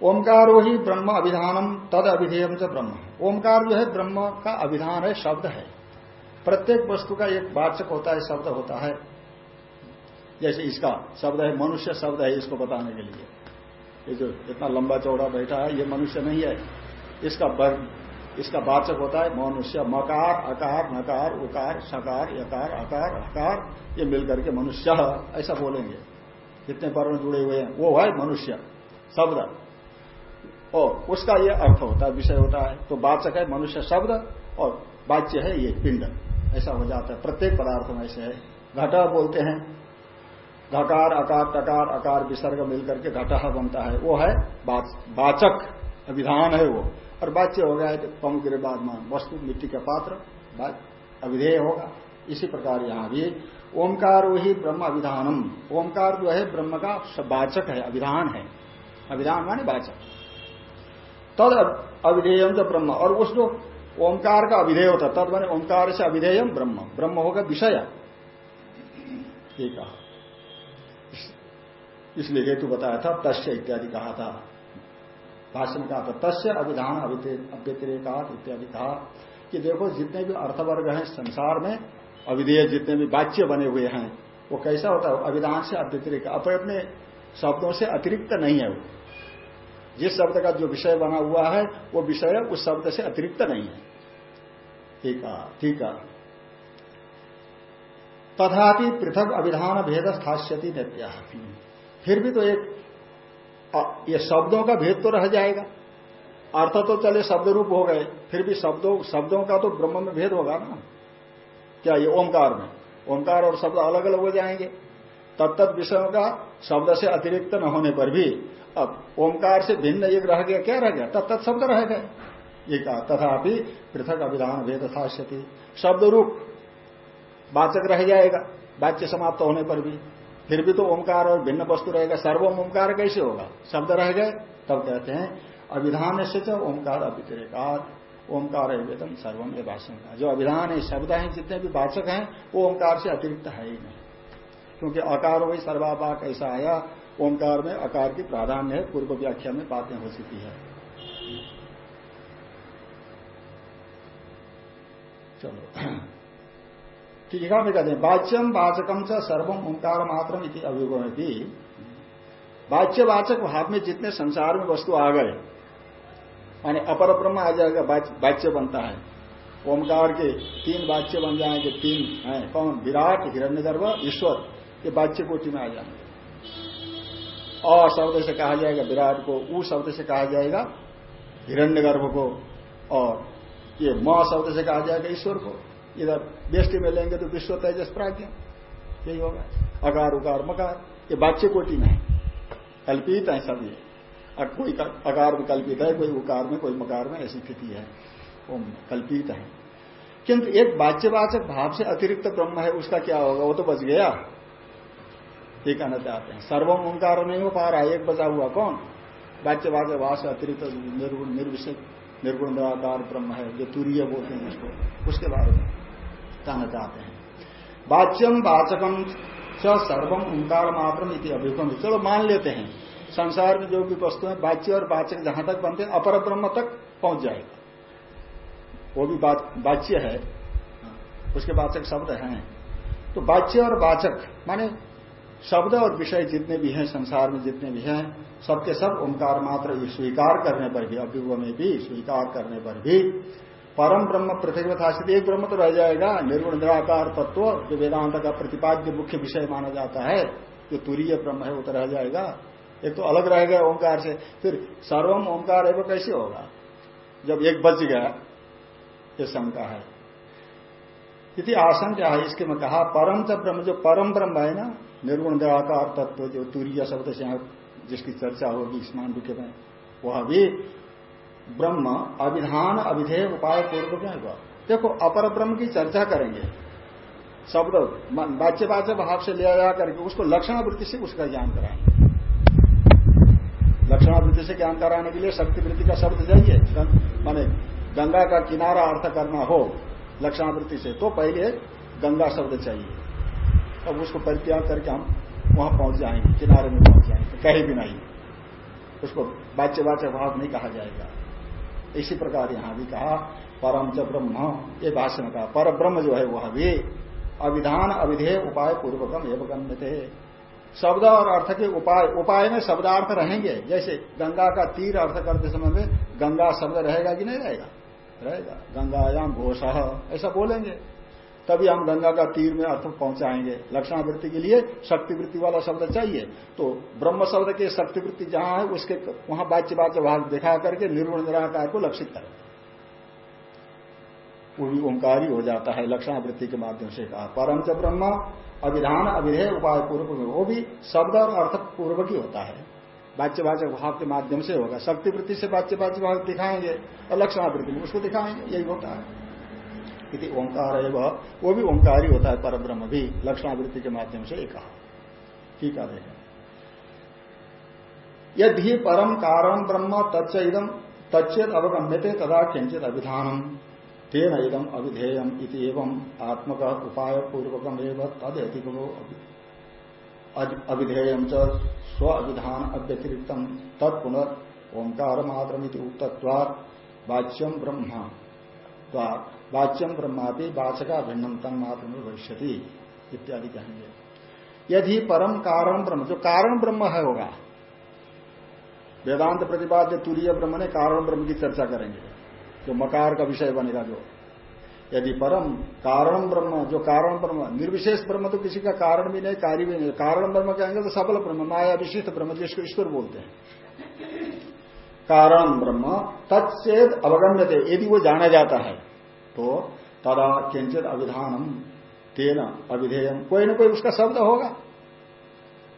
[SPEAKER 1] ओंकारो ही ब्रह्म अभिधानम, तद अभिधेयम च ब्रह्म। ओंकार जो है, ब्रह्म का अभिधान है, शब्द है। प्रत्येक वस्तु का एक वाचक होता है, शब्द होता है। जैसे इसका शब्द है, मनुष्य शब्द है, इसको बताने के लिए। ये जो इतना लंबा चौड़ा बैठा है, ये मनुष्य नहीं है। इसका इसका वाचक होता है, मनुष्य, मकार, अकार, नकार, उकार, सकार, यकार, अकार अकार, ये मिलकर के मनुष्य ऐसा बोलेंगे। जितने वर्ण जुड़े हुए हैं? वो है मनुष्य, शब्द। और उसका ये अर्थ होता है, विषय होता है। तो वाचक है मनुष्य, शब्द, और वाच्य है ये पिंड। ऐसा हो जाता है। प्रत्येक पदार्थ में ऐसे है। घटा बोलते हैं। घकार अकार टकार अकार, विसर्ग मिलकर के घटा बनता है। वो है वाचक विधान है वो। और वाच्य हो गया है तो पम गिरे मान, वस्तु, मिट्टी का पात्र अविधेय होगा। इसी प्रकार यहाँ भी ओंकार वही ब्रह्म अभिधानम। ओंकार जो है ब्रह्म का वाचक है, अभिधान है। अभिधान माने वाचक। तद अविधेयम जो ब्रह्म। और उस जो ओंकार का अभिधेय होता तद माने ओंकार से अभिधेयम ब्रह्म। ब्रह्म होगा विषय। ये कहा। इसलिए हेतु बताया था, तस्य इत्यादि कहा था। भाषण कहा था, तस्य अभिधान अव्यतिरेकात इत्यादि कहा कि देखो, जितने भी अर्थवर्ग हैं संसार में, अविधेय जितने भी वाच्य बने हुए हैं, वो कैसा होता है? अभिधान से अव्यतिरिक, अपने अपने शब्दों से अतिरिक्त नहीं है वो। जिस शब्द का जो विषय बना हुआ है, वो विषय उस शब्द से अतिरिक्त नहीं है। ठीक है ठीक है। तथापि पृथक अभिधान भेद स्थास्यति नित्या फिर भी तो एक ये शब्दों का भेद तो रह जाएगा। अर्थ तो चले शब्द रूप हो गए, फिर भी शब्दों शब्दों का तो ब्रह्म में भेद होगा ना। क्या ये ओंकार में? ओंकार और शब्द अलग अलग हो जाएँगे। तब तक विषयों का शब्द से अतिरिक्त न होने पर भी अब ओंकार से भिन्न एक रह गया, क्या रह गया? तब तक शब्द रह गए। ये कहा, तथापि पृथक अभिधान भेद थाश्यति शब्द रूप वाचक रह जाएगा, वाच्य समाप्त होने पर भी। फिर भी तो ओंकार और भिन्न वस्तु रहेगा। सर्वम ओंकार कैसे होगा? शब्द रह गए, तब कहते हैं, अभिधान से तो ओंकार अभितिरेकार ओंकार वेदम, सर्वम ये भाषण जो अभिधान है, शब्द हैं, जितने भी वाचक हैं, वो ओंकार से अतिरिक्त है ही नहीं। क्योंकि अकार वही सर्वापाक ऐसा आया ओंकार में अकार की प्राधान्य है, पूर्व व्याख्या में बातें हो चुकी है। चलो। टीका में कहते हैं वाच्यम वाचकम च सर्वम ओंकार मात्रम इति अभिगम भी वाच्य वाचक भाव में जितने संसार में वस्तु आ गए, यानी अपर ब्रह्म आ जाएगा वाच्य बनता है। ओमकार के तीन वाच्य बन जाएँगे, तीन हैं, कौन? विराट, हिरण्यगर्भ, ईश्वर, ये वाच्य कोटि में आ जाएँगे। अ शब्द से कहा जाएगा, विराट को ऊ शब्द से कहा जाएगा हिरण्य गर्भ को, और ये म शब्द से कहा जाएगा, ईश्वर को। इधर बेष्टि में लेंगे तो विश्व तेजस प्राज्ञ। यही होगा। अकार उकार मकार ये बाच्य कोटि में है। कल्पित है सब ये। कोई अकार में कल्पित है, कोई उकार में, कोई मकार में, ऐसी स्थिति है। वो कल्पित है। किंतु एक वाच्यवाचक भाव से अतिरिक्त ब्रह्म है, उसका क्या होगा? वो तो बच गया। ये कहना चाहते हैं। सर्वम ओंकार नहीं हो पा रहा है, एक बचा हुआ कौन? वाच्य वास अतिरिक्त निर्गुण निर्विषय निर्गुण निराकार ब्रह्म है, जो तुरीय बोलते हैं उसको। उसके बारे में कहना चाहते हैं। वाच्यम वाचकम च सर्वम ओंकार मात्र अभिगम चलो मान लेते हैं, संसार में जो भी वस्तु है, वाच्य और वाचक जहाँ तक बनते हैं, अपर ब्रह्म तक पहुँच जाएगा। वो भी वाच्य है, उसके वाचक शब्द हैं। तो वाच्य और वाचक, माने शब्द और विषय जितने भी हैं, संसार में जितने भी हैं, सबके सब ओंकार मात्र स्वीकार करने पर भी अभ्युग में भी स्वीकार करने पर भी। परम ब्रह्म पृथ्वी एक ब्रह्म तो रह जाएगा। निर्गुण निराकार तत्व, जो वेदांत का प्रतिपाद्य मुख्य विषय माना जाता है, जो तुरीय ब्रह्म है, वो तो रह जाएगा। एक तो अलग रह गया ओंकार से, फिर सर्वम ओंकार है वो कैसे होगा? जब एक बच गया, ये शंका है। यदि आशंका है, इसके में कहा, परम च ब्रह्म, जो परम ब्रह्म है ना निर्गुण निराकार तत्व जो तूर्य शब्द से जिसकी चर्चा होगी, इस मांडू में, वह भी ब्रह्म अभिधान अभिधेय उपाय पूर्वक में हुआ? देखो, अपर ब्रह्म की चर्चा करेंगे। शब्द वाच्य वाच्य भाव से लिया जा करके उसको लक्षणावृत्ति से उसका ज्ञान कराएँगे लक्षणावृत्ति से ज्ञान कराने के लिए शक्तिवृत्ति का शब्द चाहिए। माने गंगा का किनारा अर्थ करना हो लक्षणावृत्ति से तो पहले गंगा शब्द चाहिए। अब उसको परित्याग करके हम वहाँ पहुँच जाएँगे, किनारे में पहुँच जाएँगे कहीं भी नहीं। उसको बाच्य वाच्य भाव नहीं कहा जाएगा। इसी प्रकार यहाँ भी कहा, परम च ब्रह्म, ये भाष्य में कहा पर ब्रह्म जो है वह भी अविधान अविधेय उपाय पूर्वकम एवं गम्य थे शब्द और अर्थ के उपाय उपाय में शब्दार्थ रहेंगे। जैसे गंगा का तीर अर्थ करते समय में गंगा शब्द रहेगा कि नहीं रहेगा? रहेगा। गंगायाम घोष, ऐसा बोलेंगे। तभी हम गंगा का तीर में अर्थ पहुंचाएँगे। लक्षणावृत्ति के लिए शक्तिवृत्ति वाला शब्द चाहिए। तो ब्रह्म शब्द के शक्तिवृत्ति जहाँ है, उसके वहाँ बाच्य भाग दिखा करके निर्गुण निराकार को लक्षित करें। वो भी ओंकार हो जाता है लक्षणावृत्ति के माध्यम से कहा। परम च ब्रह्म, अभिधान, अभिधेय, उपाय पूर्व में वो भी शब्द और अर्थ पूर्वक ही होता है। वाच्य भाव के माध्यम से होगा। शक्तिवृत्ति से वाच्य वाच्य भाव दिखाएँगे और लक्षणावृत्ति उसको दिखाएँगे। यही होता है। इति ओंकार है वह वो भी ओंकार ही होता है पर ब्रह्म भी, लक्षणावृत्ति के माध्यम से एक। कहा ठीक है देखें यदि परम कारण ब्रह्म तच्च इदम तच्चेत अवगम्यते तदा किंचित अभिधानम। तेन इदम अविधेयम इति एवं आत्मक उपाय पूर्वकम एवं तद अधिको अविधेयम च स्व अभिधान अव्यतिरिक्तम तत्पुनर् ओंकार मात्र उक्तत्वात् वाच्यम ब्रह्म वाच्यम ब्रह्मापि वाचका भिन्नम तन मात्र में भविष्य इत्यादि कहेंगे। यदि परम कारण ब्रह्म, जो कारण ब्रह्म है होगा, वेदांत प्रतिपाद्य तुरीय ब्रह्म ने कारण ब्रह्म की चर्चा करेंगे, जो मकार का विषय बनेगा जो। यदि परम कारण ब्रह्म, जो कारण ब्रह्म, निर्विशेष ब्रह्म तो किसी का कारण भी नहीं, कार्य भी नहीं। कारण ब्रह्म कहेंगे तो सबल ब्रह्म, माया विशिष्ट ब्रह्म, जिसको ईश्वर बोलते हैं। कारण ब्रह्म तत्सेद अवगम्य थे यदि वो जाना जाता है तो तदा किंचित अभिधानम तेन अभिधेयम कोई ना कोई उसका शब्द होगा।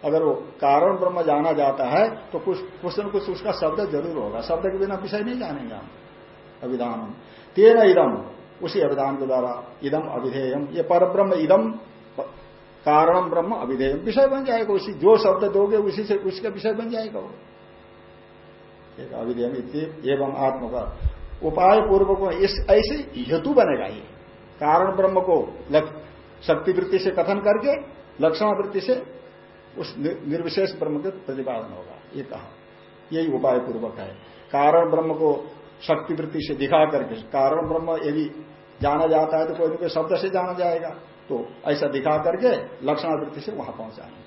[SPEAKER 1] अगर वो कारण ब्रह्म जाना जाता है तो कुछ कुछ न कुछ उसका शब्द ज़रूर होगा। शब्द के बिना विषय नहीं जानेंगे हम। अभिधानम तेन इदम उसी अभिधान के द्वारा इदम अभिधेयम ये पर ब्रह्म इदम कारण ब्रह्म अभिधेयम विषय बन जाएगा उसी। जो शब्द दोगे, उसी से उसका विषय बन जाएगा वो। एक अभिधेयम एवं आत्म का उपाय पूर्वक इस, ऐसे हेतु बनेगा ये। कारण ब्रह्म को शक्तिवृत्ति से कथन करके लक्षणावृत्ति से उस निर्विशेष ब्रह्म के प्रतिपादन होगा, ये कहा। यही उपाय पूर्वक है। कारण ब्रह्म को शक्तिवृत्ति से दिखा करके, कारण ब्रह्म यदि जाना जाता है तो कोई ना कोई शब्द से जाना जाएगा तो ऐसा दिखा करके लक्षणावृत्ति से वहाँ पहुंचाएँगे।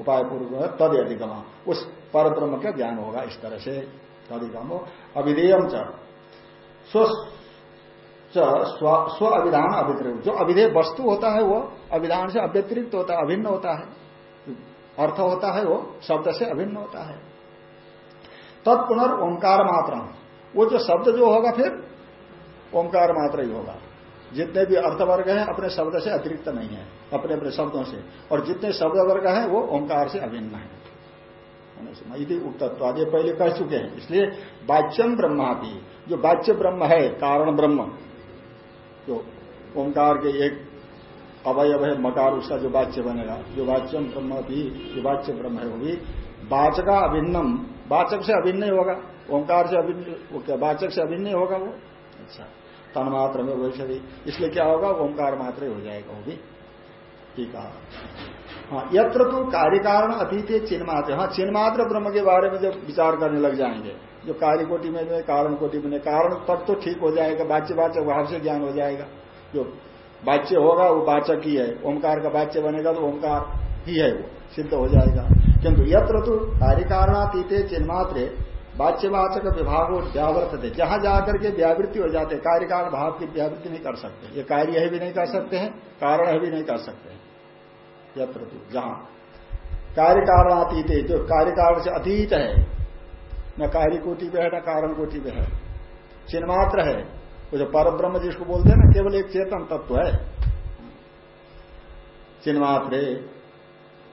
[SPEAKER 1] उपाय पूर्वक तद अधिगमा उस पर ब्रह्म का ज्ञान होगा इस तरह से। तदिगमो अविधेयम च। स्व अभिधान अभितरित जो अभिधेय वस्तु होता है वो अभिधान से अव्यतिरिक्त होता है, अभिन्न होता है। अर्थ होता है वो शब्द से अभिन्न होता है। तत्पुनर् ओंकार मात्र वो जो शब्द जो होगा फिर ओंकार मात्र ही होगा। जितने भी अर्थ वर्ग हैं, अपने शब्द से अतिरिक्त नहीं है, अपने अपने शब्दों से। और जितने शब्द वर्ग हैं, वो ओंकार से अभिन्न है। यदि उक्तत्वाद ये पहले कह चुके हैं। इसलिए वाच्यम ब्रह्मा भी, जो वाच्य ब्रह्म है, कारण ब्रह्म, जो ओंकार के एक अवयव है, मकार, उसका जो वाच्य बनेगा, जो वाच्यम ब्रह्म भी, जो वाच्य ब्रह्म है, वो भी वाचका अभिन्नम। वाचक से अभिन्न होगा, ओंकार से अभिन्न वाचक से अभिन्न होगा वो? अच्छा तन्मात्र में वैसे इसलिए क्या होगा, ओंकार मात्र हो जाएगा, वो भी। है हाँ यत्र तो कार्य कारण अतीत चिन्ह मात्र हाँ चिन्ह मात्र ब्रह्म के बारे में जब विचार करने लग जाएँगे, जो कार्य कोटि में कारण कोटि में कारण तक तो ठीक हो जाएगा बाच्य वाचक भाव से ज्ञान हो जाएगा। जो बाच्य होगा, वो वाचक ही है। ओंकार का वाच्य बनेगा तो ओंकार ही है वो, सिद्ध हो जाएगा। किंतु यत्र तो कार्य कारणातीत चिन्ह मात्र वाच्यवाचक विभाग व्यावृत थे जहाँ जाकर के व्यावृत्ति हो जाते कार्य कारण भाव की व्यावृत्ति नहीं कर सकते। ये कार्य है भी नहीं कर सकते हैं, कारण है भी नहीं कर सकते यत्र जहाँ कार्य कारणातीत जो कार्य कारण से अतीत है, न कार्य कोटि में है, न कारण कोटि में है चिन्मात्र है। वो जो पर ब्रह्म जिसको बोलते हैं ना, केवल एक चेतन तत्व है। चिन्मात्र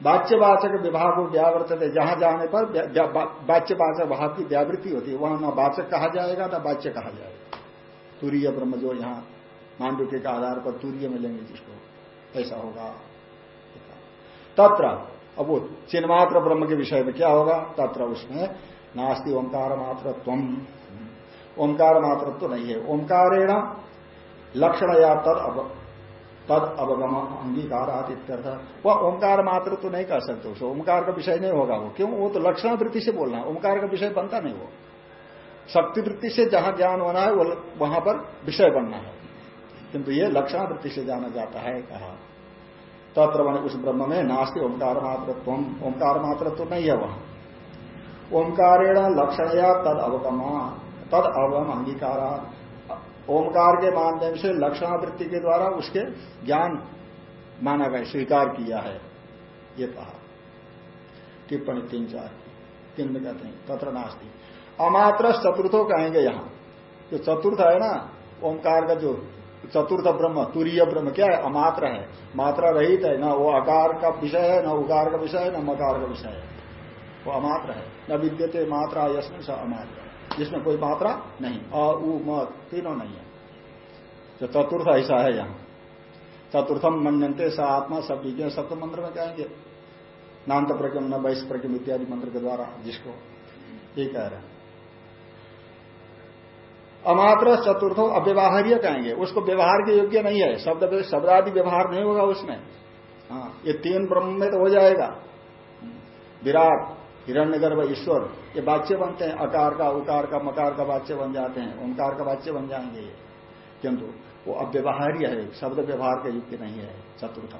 [SPEAKER 1] वाच्यवाचक विभाग को व्यावर्त है जहाँ जाने पर वाच्यवाचक भाव की व्यावृत्ति होती है। वहाँ न वाचक कहा जाएगा, न वाच्य कहा जाएगा। तुरीय ब्रह्म जो यहाँ मांडुके के आधार पर तुरीय मिलेंगे जिसको, ऐसा होगा। तत्र, अब वो चिन्मात्र ब्रह्म के विषय में क्या होगा? तत्र उसमें नास्ति, ओंकार मात्र तम ओंकार मात्र तो नहीं है। ओंकारेण लक्षण या तद अब, तद अवगम अंगीकार इत्यर्थ वह ओंकार मात्र तो नहीं कह सकते उसे। ओंकार का विषय नहीं होगा वो। क्यों? वो तो लक्षण वृत्ति से बोलना ओंकार का विषय बनता नहीं वो। शक्ति वृत्ति से जहाँ ज्ञान होना है वहाँ पर विषय बनना है। किंतु ये लक्षण वृत्ति से जाना जाता है, कहा। तत्र मैंने उस ब्रह्म में नास्ति, ओंकार मात्र ओंकार तो नहीं है वहाँ। ओंकारेण लक्षण या तद अवगमा, तद अवगम अंगीकारा ओंकार के माध्यम से लक्षणावृत्ति के द्वारा उसके ज्ञान माना गया, स्वीकार किया है, ये कहा। टिप्पणी तीन चार तीन में कहते हैं, तत्र नास्ती। अमात्र चतुर्थो कहेंगे यहाँ। जो चतुर्थ है ना, ओंकार का जो चतुर्थ ब्रह्म, तुरीय ब्रह्म, क्या है? अमात्र है। मात्रा रहित है, न वो आकार का विषय है, न उकार का विषय है, न मकार का विषय है। वो अमात्र है। न विद्यते मात्रा यशमें अमात्र जिसमें कोई मात्रा नहीं। अ, उ तीनों नहीं है। जो चतुर्थ ऐसा है यहाँ। चतुर्थम मनते स आत्मा सब विज्ञान सप्तम मंत्र में कहेंगे नान्त प्रज्ञम न वैश्य प्रज्ञम इत्यादि मंत्र के द्वारा जिसको ये कह रहे हैं। अमात्र चतुर्थो अव्यवहार्य कहेंगे। उसको व्यवहार के योग्य नहीं है। शब्द शब्दादि व्यवहार नहीं होगा उसमें। हाँ ये तीन ब्रह्म में तो हो जाएगा। विराट हिरण्य गर्भ ईश्वर, ये वाच्य बनते हैं। अकार का, उकार का, मकार का वाच्य बन जाते हैं। ओंकार का वाच्य बन जाएँगे। ये किंतु वो अव्यवहार्य है। शब्द व्यवहार का युक्ति नहीं है। चतुर्थ।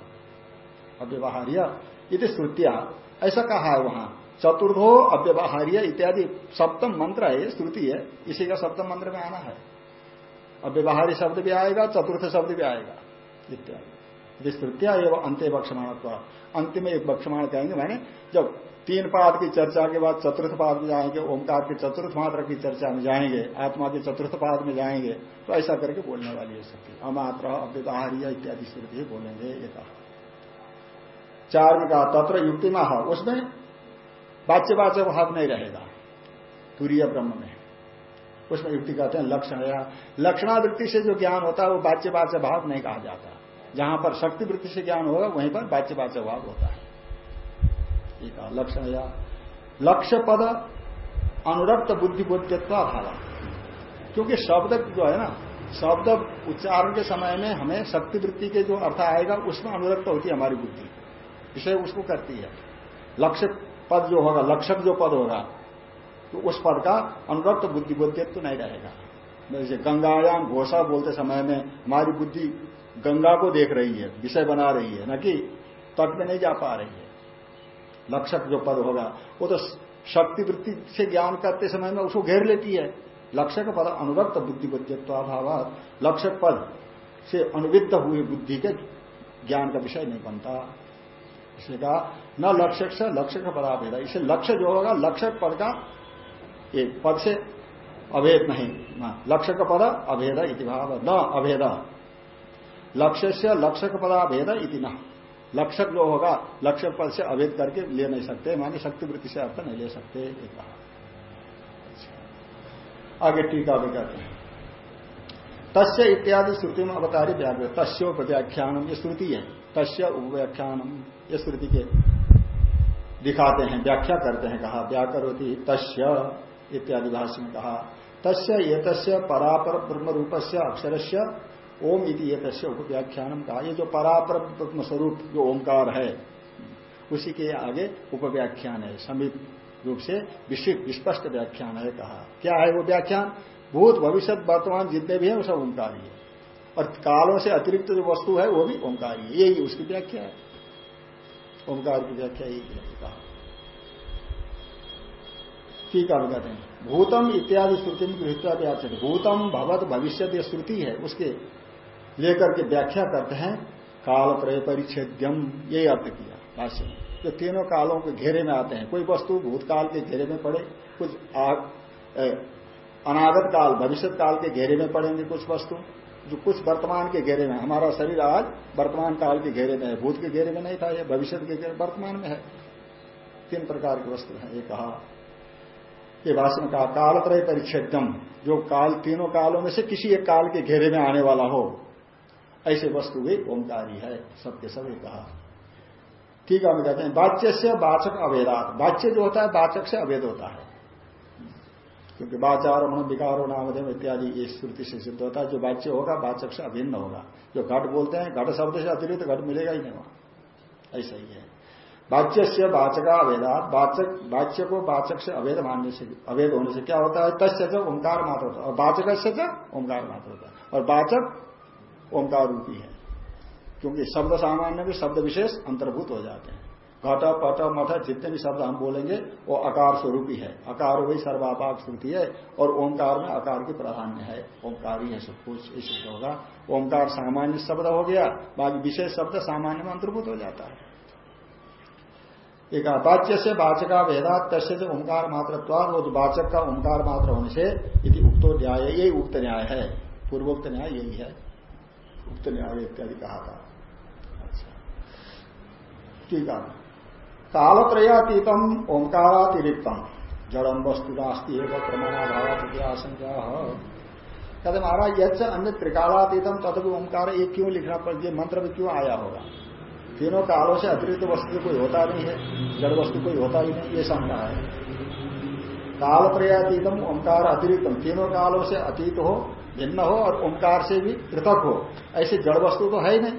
[SPEAKER 1] अव्यवहार्य। यदि श्रुतिया। ऐसा कहा है वहाँ। चतुर्थो अव्यवहार्य इत्यादि सप्तम मंत्र है श्रुति है, इसी का सप्तम मंत्र में आना है। अव्यवहार्य शब्द भी आएगा, चतुर्थ शब्द भी आएगा, इत्यादि। यदि श्रुतिया एवं अंत्य बक्षमाण अंतिम एक बक्षमाण कहेंगे, मैंने जब तीन पाद की चर्चा के बाद चतुर्थ पाद में जाएँगे, ओंकार के चतुर्थ मात्र की चर्चा में जाएँगे, आत्मा के चतुर्थ पाद में जाएँगे तो ऐसा करके बोलने वाली है शक्ति। अमात्र, अव्यवहार्य इत्यादि स्मृति बोलेंगे, ये कहा। चार में कहा, तत्र युक्ति महा उसमें वाच्य वाच्य भाव नहीं रहेगा। तुरीय ब्रह्म में। उसमें युक्ति कहते हैं लक्षण या लक्षणावृत्ति से जो ज्ञान होता है, वो वाच्य वाच्य भाव नहीं कहा जाता। जहाँ पर शक्ति वृत्ति से ज्ञान होगा, वहीं पर वाच्य वाच्य भाव होता है। लक्षण या लक्ष्य पद अनुरक्त बुद्धि बोध्यत्व अभाव क्योंकि शब्द जो है ना, शब्द उच्चारण के समय में हमें शक्ति वृत्ति के जो अर्थ आएगा, उसमें अनुरक्त होती है हमारी बुद्धि। विषय उसको करती है लक्ष्य पद जो होगा लक्षक जो पद होगा तो उस पद का अनुरक्त बुद्धि बोध्यत्व तो नहीं रहेगा। जैसे गंगायाम, घोषा बोलते समय में हमारी बुद्धि गंगा को देख रही है, विषय बना रही है, न कि तट में नहीं जा पा रही है। लक्षक जो पद होगा, वो तो शक्ति वृत्ति से ज्ञान करते समय में उसको घेर लेती है। लक्षक पद अनुरक्त बुद्धि बुद्धित्वाभाव लक्षक पद से अनुविद्ध हुई बुद्धि के ज्ञान का विषय नहीं बनता। इसलिए कहा न लक्षक से लक्ष्य लक्षक पदाभेद इसे लक्ष्य जो होगा लक्षक पद का एक पद से अभेद नहीं। लक्ष्य का पद अभेद इति भाव। न, अभेद। लक्ष्य से लक्ष्य लक्षक पदाभेद इति न। लक्षक जो होगा लक्षक पद से अभेद करके ले नहीं सकते, माने शक्ति वृत्ति से अर्थ नहीं ले सकते कहा। अच्छा। आगे टीका भी कहते हैं। तस्य इत्यादि श्रुति में अवतारी व्याख्या तस्ोपव्याख्यानम ये श्रुति है। तस्य उपव्याख्यानम ये श्रुति के दिखाते हैं, व्याख्या करते हैं, कहा, व्याकरोति तस्य इत्यादि भाष्य में कहा, तस्य ये परापर ब्रह्म रूप से अक्षर से ओम इति ये उपव्याख्यानम कहा। ये जो परापर ब्रह्म स्वरूप जो ओंकार है, उसी के आगे उपव्याख्यान है समीप रूप से विस्पष्ट व्याख्यान है कहा। क्या है वो व्याख्यान? भूत, भविष्य, वर्तमान, जितने भी है, वो सब ओंकार ही है। और कालों से अतिरिक्त जो वस्तु है, वो भी ओंकार ही। है यही उसकी व्याख्या है। ओंकार की व्याख्या यही कहा। ठीक है कहते हैं। भूतम इत्यादि श्रुति में गृहता व्याख्या भूतम भवत भविष्य श्रुति है, उसके लेकर के व्याख्या करते हैं, काल त्रय परिच्छेद्यम यही अर्थ किया, भाष्य में। जो तीनों कालों के घेरे में आते हैं। कोई वस्तु भूतकाल के घेरे में पड़े, कुछ आग अनागत काल भविष्य काल के घेरे में पड़ेंगे कुछ वस्तु जो कुछ वर्तमान के घेरे में हमारा शरीर आज वर्तमान काल के घेरे में है। भूत के घेरे में नहीं था यह भविष्य के घेरे वर्तमान में है। तीन प्रकार की वस्तु है। ये कहा, ये भाषण कहा, कालत्रय परिच्छेदम जो काल तीनों कालों में से किसी एक काल के घेरे में आने वाला हो। ऐसे वस्तु भी ओंकारी है, सबके सब ये कहा। ठीक है, हम कहते हैं वाच्य से वाचक अवेदात। वाच्य जो होता है, वाचक से अवेद होता है। क्योंकि वाचार मन विकारो नामधेम इत्यादि ये श्रुति से सिद्ध होता है। जो वाच्य होगा, वाचक से अभिन्न होगा। जो घट बोलते हैं, घट शब्द से अतिरिक्त घट मिलेगा ही नहीं वहाँ। ऐसा ही है। वाच्य से वाचका अवेदात वाचक, वाच्य को वाचक से अवेद मानने से, अवेद होने से क्या होता है? तस्य से ओंकार मात्र होता और वाचक से ओंकार मात्र होता और वाचक ओंकार रूपी है। क्योंकि शब्द सामान्य में शब्द विशेष अंतर्भूत हो जाते हैं। घट पट मठ जितने भी शब्द हम बोलेंगे, वो अकार स्वरूप ही। है अकार वही सर्वापाक श्रुति है और ओंकार में अकार की प्राधान्य है। ओंकार ही है सब कुछ इस होगा। ओंकार सामान्य शब्द हो गया, बाकी विशेष शब्द सामान्य में अंतर्भूत हो जाता है। एक वाच्य से वाचका भेदा तस्य से ओंकार मात्र वो वाचक का ओंकार मात्र होने से यदि उक्तो न्याय यही उक्त न्याय है। पूर्वोक्त न्याय यही है। उक्त न्याय इत्यादि कहा था। अच्छा। ठीक है कालत्रयातीतम ओंकारातिरिक्तम। जड़म वस्तु नास्ती है प्रमाणाभाव आशंका कहते महाराज यज्ञ अन्य त्रिकालातीतम तथा ओंकार ये क्यों लिखना पड़ ये मंत्र में क्यों आया होगा? तीनों कालों से अतिरिक्त वस्तु कोई होता नहीं है, जड़ वस्तु कोई होता ही नहीं, ये शंका है। काल प्रयातीतम ओंकार अतिरिक्तम, तीनों कालों से अतीत हो, भिन्न हो और ओंकार से भी पृथक हो। ऐसे जड़ वस्तु तो है ही नहीं।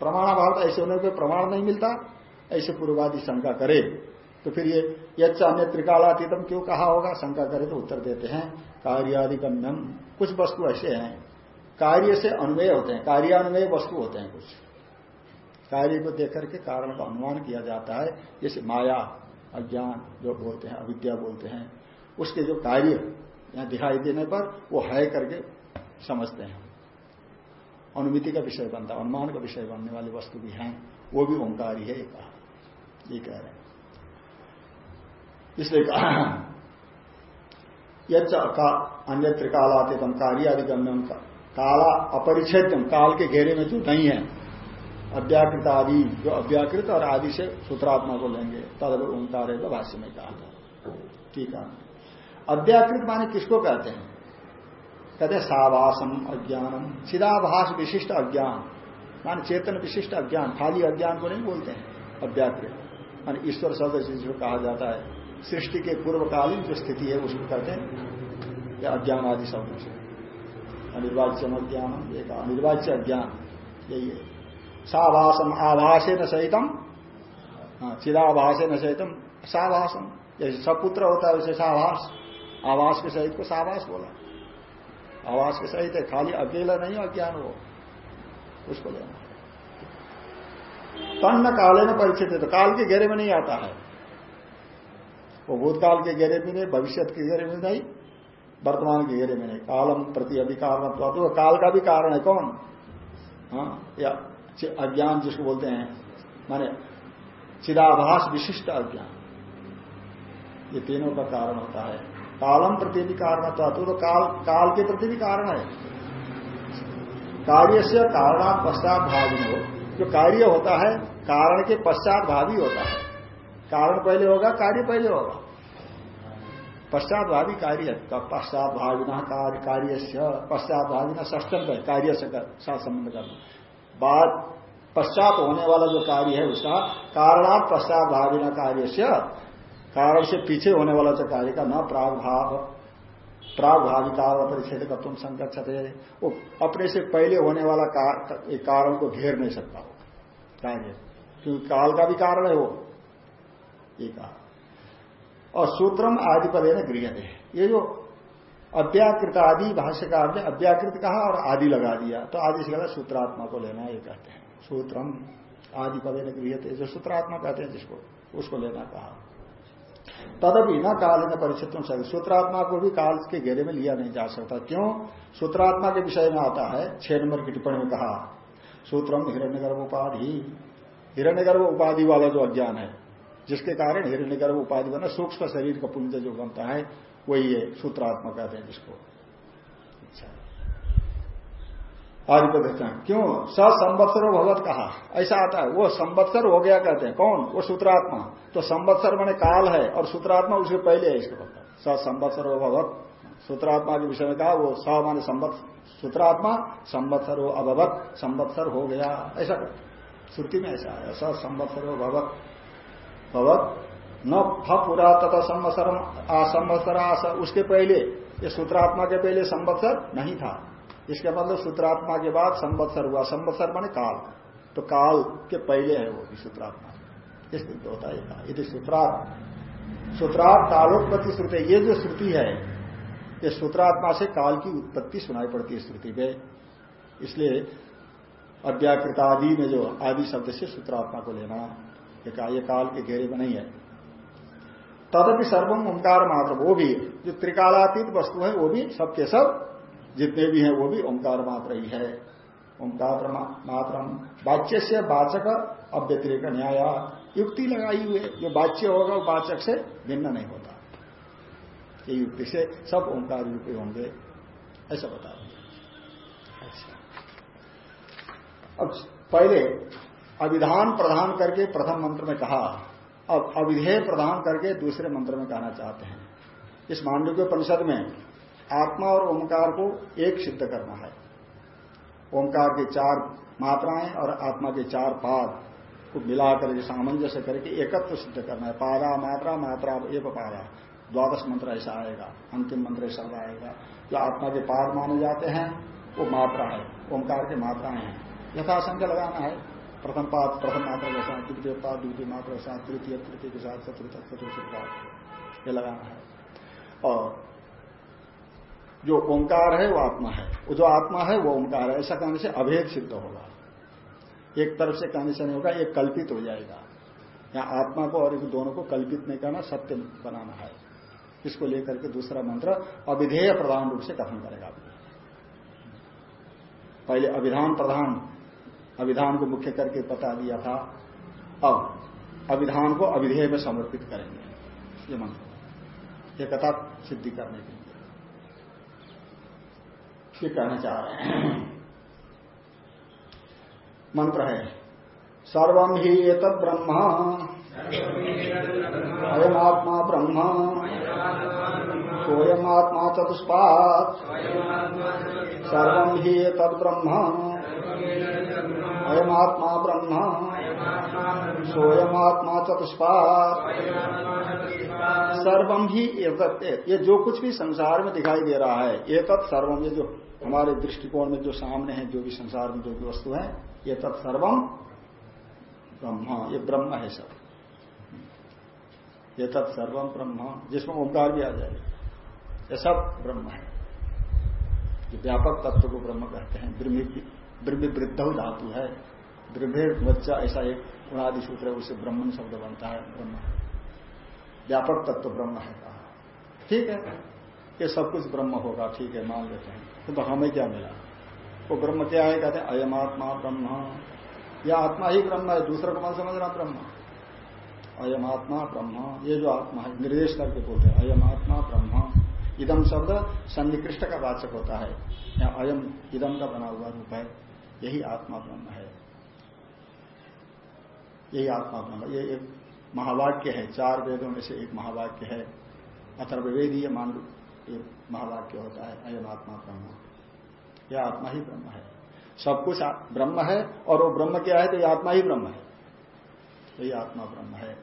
[SPEAKER 1] प्रमाणाभाव ऐसे होने पर प्रमाण नहीं मिलता। ऐसे पूर्वादि शंका करे तो फिर ये यच्च अन्य त्रिकालातीतम क्यों कहा होगा? शंका करे तो उत्तर देते हैं, कार्यादिगम्यम। कुछ वस्तु ऐसे हैं। कार्य से अनुमेय होते हैं, कार्यान्वय वस्तु होते हैं कुछ। कार्य को देख करके कारण का अनुमान किया जाता है, जैसे माया, अज्ञान, जो बोलते हैं, अविद्या बोलते हैं, उसके जो कार्य यहाँ दिखाई देने पर वो है करके समझते हैं। अनुमिति का विषय बनता है, अनुमान का विषय बनने वाली वस्तु भी हैं, वो भी ओंकार ही है कहा। ये कह रहे हैं। इसलिए कहा यज्ञ का अन्य त्रिकालातीतम कार्यादिगम्यम का। काला अपरिच्छेदम काल के घेरे में जो नहीं है अव्याकृत आदि जो अव्याकृत और आदि से सूत्रात्मा को लेंगे तद ओंकार है भाष्य में कहा था। ठीक है। अव्याकृत माने किसको कहते हैं? कहते हैं सावासम अज्ञानम। चिदाभास विशिष्ट अज्ञान, माने चेतन विशिष्ट अज्ञान, खाली अज्ञान को नहीं बोलते हैं, अव्याकृत। मान ईश्वर शब्द से जो कहा जाता है सृष्टि के पूर्वकालीन जो स्थिति है उसको कहते हैं या अज्ञान आदि शब्द से। अनिर्वाच्य अज्ञान एक अनिर्वाच्य अज्ञान यही है। साभाषम आभाषे न सहितम हाँ, चिदाभाषे न सहितम साभाषम जैसे सपुत्र होता है वैसे साभाष आवास के सहित को साभाष बोला। आवास के सहित है खाली अकेला नहीं अज्ञान हो उसको लेना। तन्न काले में परिचित है तो काल के घेरे में नहीं आता है। वो भूतकाल के घेरे में नहीं भविष्य के घेरे में नहीं वर्तमान के घेरे में नहीं। कालम प्रति अभी कारण तो काल का भी कारण है कौन? हाँ या अज्ञान जिसको बोलते हैं। माने चिदाभास विशिष्ट अज्ञान। ये तीनों का कारण होता है। कालम प्रति भी कारण तो, तो काल काल के प्रति भी कारण है। कार्य से कारणा पश्चात भावी हो। जो कार्य होता है, कारण के पश्चात भावी होता है। कारण पहले होगा, कार्य पहले होगा। पश्चात भावी कार्य पश्चात भाविना कार्य कार्य से पश्चात भाविना ष्टम है कार्य से साथ संबंध करना। बाद पश्चात होने वाला जो कार्य है उसका, कारणात पश्चात भाविना कार्य से, कारण से पीछे होने वाला जो कार्य का न प्रागभाव। प्रागभाविता परिच्छेद का तुम संकट वो अपने से पहले होने वाला कारण को घेर नहीं सकता हो कार्य क्योंकि काल का भी कारण है वो। ये कहा। और सूत्रम आदि पदे ने गृह ये जो अव्याकृत आदि भाष्यकार ने अव्याकृत कहा और आदि लगा दिया तो आदि से कहता सूत्रात्मा को लेना ये कहते हैं। सूत्रम आदि पदे ने गृह जो सूत्रात्मा कहते हैं जिसको, उसको लेना कहा। तदपि न काल में परिचित सूत्रात्मा को भी काल के घेरे में लिया नहीं जा सकता। क्यों? सूत्रात्मा के विषय में आता है, छह नंबर की टिप्पणी में कहा, सूत्रम हिरण्य गर्भ उपाधि। हिरण्य गर्भ उपाधि वाला जो अज्ञान है, जिसके कारण हिरण्य गर्भ उपाधि बना, सूक्ष्म शरीर का पुण्य जो बनता है, वही है सूत्रात्मा कहते हैं जिसको अच्छा आदि प्रदर्शन क्यों? स संवत्सर भगवत कहा। ऐसा आता है। वो संवत्सर हो गया कहते हैं। कौन? वो सूत्रात्मा। तो संवत्सर मैंने काल है और सूत्रात्मा उसके पहले है इसके पता स संवत्सर भगवत सूत्रात्मा के विषय में कहा, वो स माने संवत् सूत्रात्मा, संवत्सर हो अभवत। संवत्सर हो गया। ऐसा। श्रुति में ऐसा है। स संवत्सर भगवत भगवत न फ पुरा तथा संवत्सर संवत्सर उसके पहले। ये सूत्रात्मा के पहले संवत्सर नहीं था। इसका मतलब सूत्रात्मा के बाद संवत्सर हुआ। संवत्सर माने काल। तो काल के पहले है वो भी सूत्रात्मा। इस दिन तो होता है यदि सूत्रार्थ सूत्रार्थ कालोत्पत्ति श्रुति ये जो श्रुति है, ये सूत्रात्मा से काल की उत्पत्ति सुनाई पड़ती है श्रुति में इसलिए अव्याकृत आदि में जो आदि शब्द से सूत्रात्मा को लेना, ये काल के घेरे में नहीं है। तदपि सर्वम ओंकार मात्र, वो भी जो त्रिकालातीत वस्तु है, वो भी सबके सब जितने भी हैं वो भी ओंकार मात्र ही है। ओंकार मात्र वाच्य से वाचक अव्यतिरिक न्याय। युक्ति लगाई हुई है। जो वाच्य होगा, वो वाचक से भिन्न नहीं होता। ये युक्ति से सब ओंकार रूपी होंगे। ऐसा बता अच्छा। अब पहले अविधान प्रधान करके प्रथम मंत्र में कहा। अब अविधेय प्रधान करके दूसरे मंत्र में कहना चाहते हैं। इस मांडव के परिषद में आत्मा और ओंकार को एक सिद्ध करना है ओंकार के चार मात्राएँ और आत्मा के चार पाद को मिलाकर सामंजस्य करके एकत्व सिद्ध करना है पारा मात्रा मात्रा एक पारा द्वादश मंत्र ऐसा आएगा अंतिम मंत्र ऐसा आएगा जो आत्मा के पाद माने जाते हैं वो मात्रा है ओंकार के मात्राएँ हैं यथाशंख्य लगाना है प्रथम पाद प्रथम मात्रा के साथ द्वितीय पाद द्वितीय मात्रा के साथ तृतीय तृतीय के साथ चतुर्थ चतुर्थ पाद ये लगाना है और जो ओंकार है, वो आत्मा है। वो जो आत्मा है, वो ओंकार है। ऐसा कहने से अभेद सिद्ध होगा। एक तरफ़ से कहने से नहीं होगा एक कल्पित हो जाएगा। यहाँ आत्मा को और दोनों को कल्पित नहीं करना, सत्य बनाना है। इसको लेकर के दूसरा मंत्र, अविधेय प्रधान रूप से कथन करेगा। पहले अभिधान प्रधान, अभिधान को मुख्य करके बता दिया था। अब अभिधान को अविधेय में समर्पित करेंगे। ये मंत्र। एकता सिद्धि करने के लिए। ये कहना चाह रहे हैं। मंत्र है। सर्वम ही एक ब्रह्म। अयमात्मा ब्रह्म। सोयमात्मा चतुष्पात। सर्वम ही एक ब्रह्म। अयमात्मा ब्रह्म। सोयमात्मा चतुष्पात। सर्वम ही ये जो कुछ भी संसार में दिखाई दे रहा है ये तत् सर्वम ये जो हमारे दृष्टिकोण में जो सामने है, जो भी संसार में जो भी वस्तु है, ये तत्सर्वम ब्रह्म, ये ब्रह्म है सब। ये तत्सर्वम ब्रह्म, जिसमें ओंकार भी आ जाए, ये सब ब्रह्म है। जो व्यापक तत्व को ब्रह्म कहते हैं। ब्रह्मी वृद्ध धातु है। द्रव्य बच्चा ऐसा एक गुणादि सूत्र है, उसे ब्रह्मन शब्द बनता है, ब्रह्म व्यापक तत्व ब्रह्म है कहा। ठीक है? ये सब कुछ ब्रह्म होगा, ठीक है, मान लेते हैं। तो हमें क्या मिला? वो तो ब्रह्म क्या है? कहते हैं, अयमात्मा ब्रह्म। यह आत्मा ही ब्रह्म है, दूसरा को मन समझना ब्रह्म? अयम आत्मा ब्रह्म। ये जो आत्मा है, निर्देश करके बोलते हैं अयम आत्मा ब्रह्म। इदम शब्द सन्निकृष्ट का वाचक होता है। या अयम इदम का बना हुआ रूप है। यही आत्मा ब्रह्म है। यही आत्मा ब्रह्म। ये एक महावाक्य है, चार वेदों में से एक महावाक्य है। अथर्वेदीय मान ये महावाक्य होता है? अयम आत्मा ब्रह्म। यह आत्मा ही ब्रह्म है। सब कुछ ब्रह्म है और वो ब्रह्म क्या है तो यह आत्मा ही ब्रह्म है। तो आत्मा ब्रह्म है।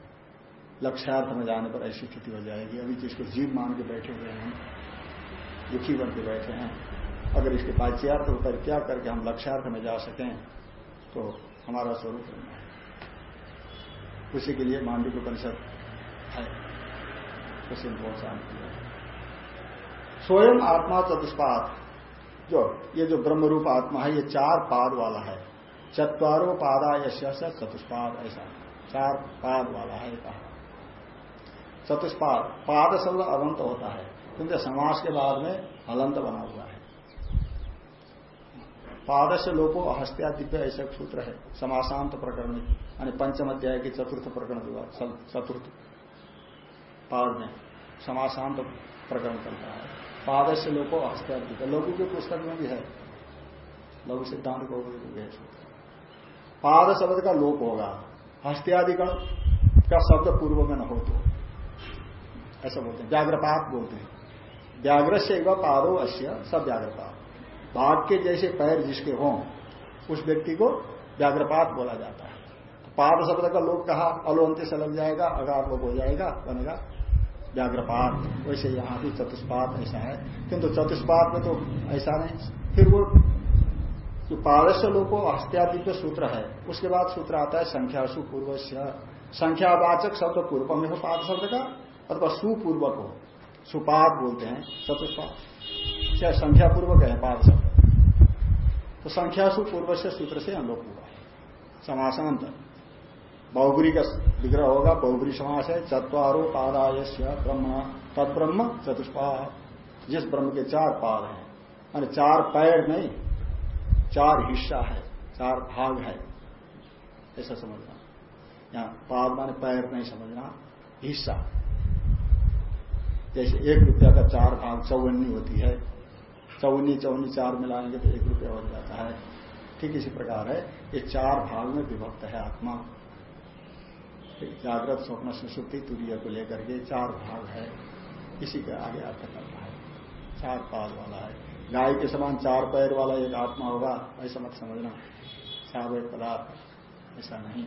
[SPEAKER 1] लक्ष्यार्थ में जाने पर ऐसी स्थिति हो जाएगी। अभी जिसको जीव मान के बैठे हुए हैं, दुखी बन के बैठे हैं, अगर इसके बाच्यार्थ होकर क्या करके हम लक्ष्यार्थ में जा सकें तो हमारा स्वरूप ब्रह्म है। उसी के लिए मांडविक परिषद है। उसी में पहुँचाने किया स्वयं आत्मा चतुष्पाद जो, ये जो ब्रह्म रूप आत्मा है, ये चार पाद वाला है। चतवारो पादा यश चतुष्पाद, ऐसा। चार पाद वाला है कहा। चतुष्पाद, पाद शब्द अवंत होता है, क्योंकि समास के बाद में हलंत बना हुआ है। पाद से लोगों हस्त्या दिव्य ऐसा सूत्र है, समासांत प्रकरण में यानी पंचम अध्याय के चतुर्थ प्रकरण चतुर्थ पाद में समासांत प्रकरण चलता है। पाद से लोगों हस्त्या दिव्य लोगों की पुस्तक में भी है। लघु सिद्धांत को पाद शब्द का लोप होगा। हस्त्यादिगण का शब्द पूर्व में न हो तो। ऐसा बोलते हैं। व्याग्रपात बोलते हैं। व्याग्र से एक पादो अश्य सब व्याग्रपात भाग के जैसे पैर जिसके हों, उस व्यक्ति को व्याग्रपात बोला जाता है। पाद शब्द का लोग कहा? अलोन्ते से लग जाएगा अगार लोग हो जाएगा, बनेगा। व्याग्रपात वैसे यहाँ भी चतुष्पात ऐसा है। किंतु चतुष्पात में तो ऐसा नहीं। फिर वो जो पारस्य लोगों हस्त्यादित्य सूत्र है, उसके बाद सूत्र आता है संख्यासु पूर्व संख्यावाचक शब्द पूर्व में हो पाद शब्द का, अथवा सुपूर्वक हो। सुपाद बोलते हैं चतुष्पाद क्या संख्या पूर्वक है पाद शब्द? तो संख्यासु पूर्व से सूत्र से अनलोक हुआ है। समासांत बहुगुरी का विग्रह होगा बहुगुरी समास है, चतवारो पादाय ब्रह्म तत्ब्रह्म चतुष्पाद जिस ब्रह्म के चार पाद हैं मान चार पैर नहीं, चार हिस्सा है, चार भाग है, ऐसा समझना। यहाँ पाद माने पैर नहीं समझना, हिस्सा। जैसे एक रुपया का चार भाग चौवन्नी होती है, चौवन्नी चौवन्नी, चार मिलाएँगे तो एक रुपया हो जाता है। ठीक इसी प्रकार है, ये चार भाग में विभक्त है आत्मा। जागृत स्वप्न सुसुप्ति तुरीय को लेकर के चार भाग है। इसी के आगे अर्थ करना है। चार पाद वाला है। गाय के समान चार पैर वाला एक आत्मा होगा, ऐसा मत समझना। चार पदार्थ, ऐसा नहीं।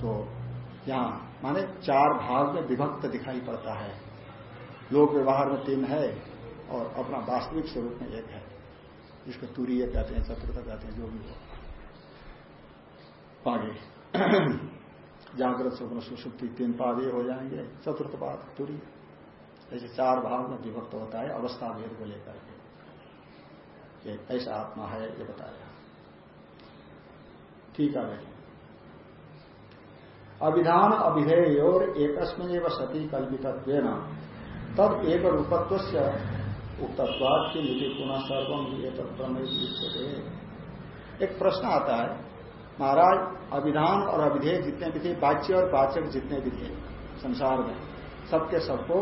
[SPEAKER 1] तो यहाँ, माने चार भाग में विभक्त दिखाई पड़ता है। लोक व्यवहार में तीन है और अपना वास्तविक स्वरूप में एक है। जिसको तुरीय कहते हैं चतुर्थ कहते हैं, जो भी हो। आगे। जागृत स्वप्न सुसुप्ति तीन पाद ये हो जाएँगे। चतुर्थ पाद तुरी। ऐसे चार भाव में विभक्त होता है, अवस्था भेद को लेकर के। ऐसा आत्मा है, ये बताया। ठीक है भाई। अभिधान अभिधेय और एकस्मिन सती कल्पित तब एक रूपत्व से उक्तत्वाद की नीति पुनः सर्वम ये एक प्रश्न आता है महाराज, अभिधान और अभिधेय जितने भी थे, वाच्य और वाचक जितने भी थे संसार में, सबके सबको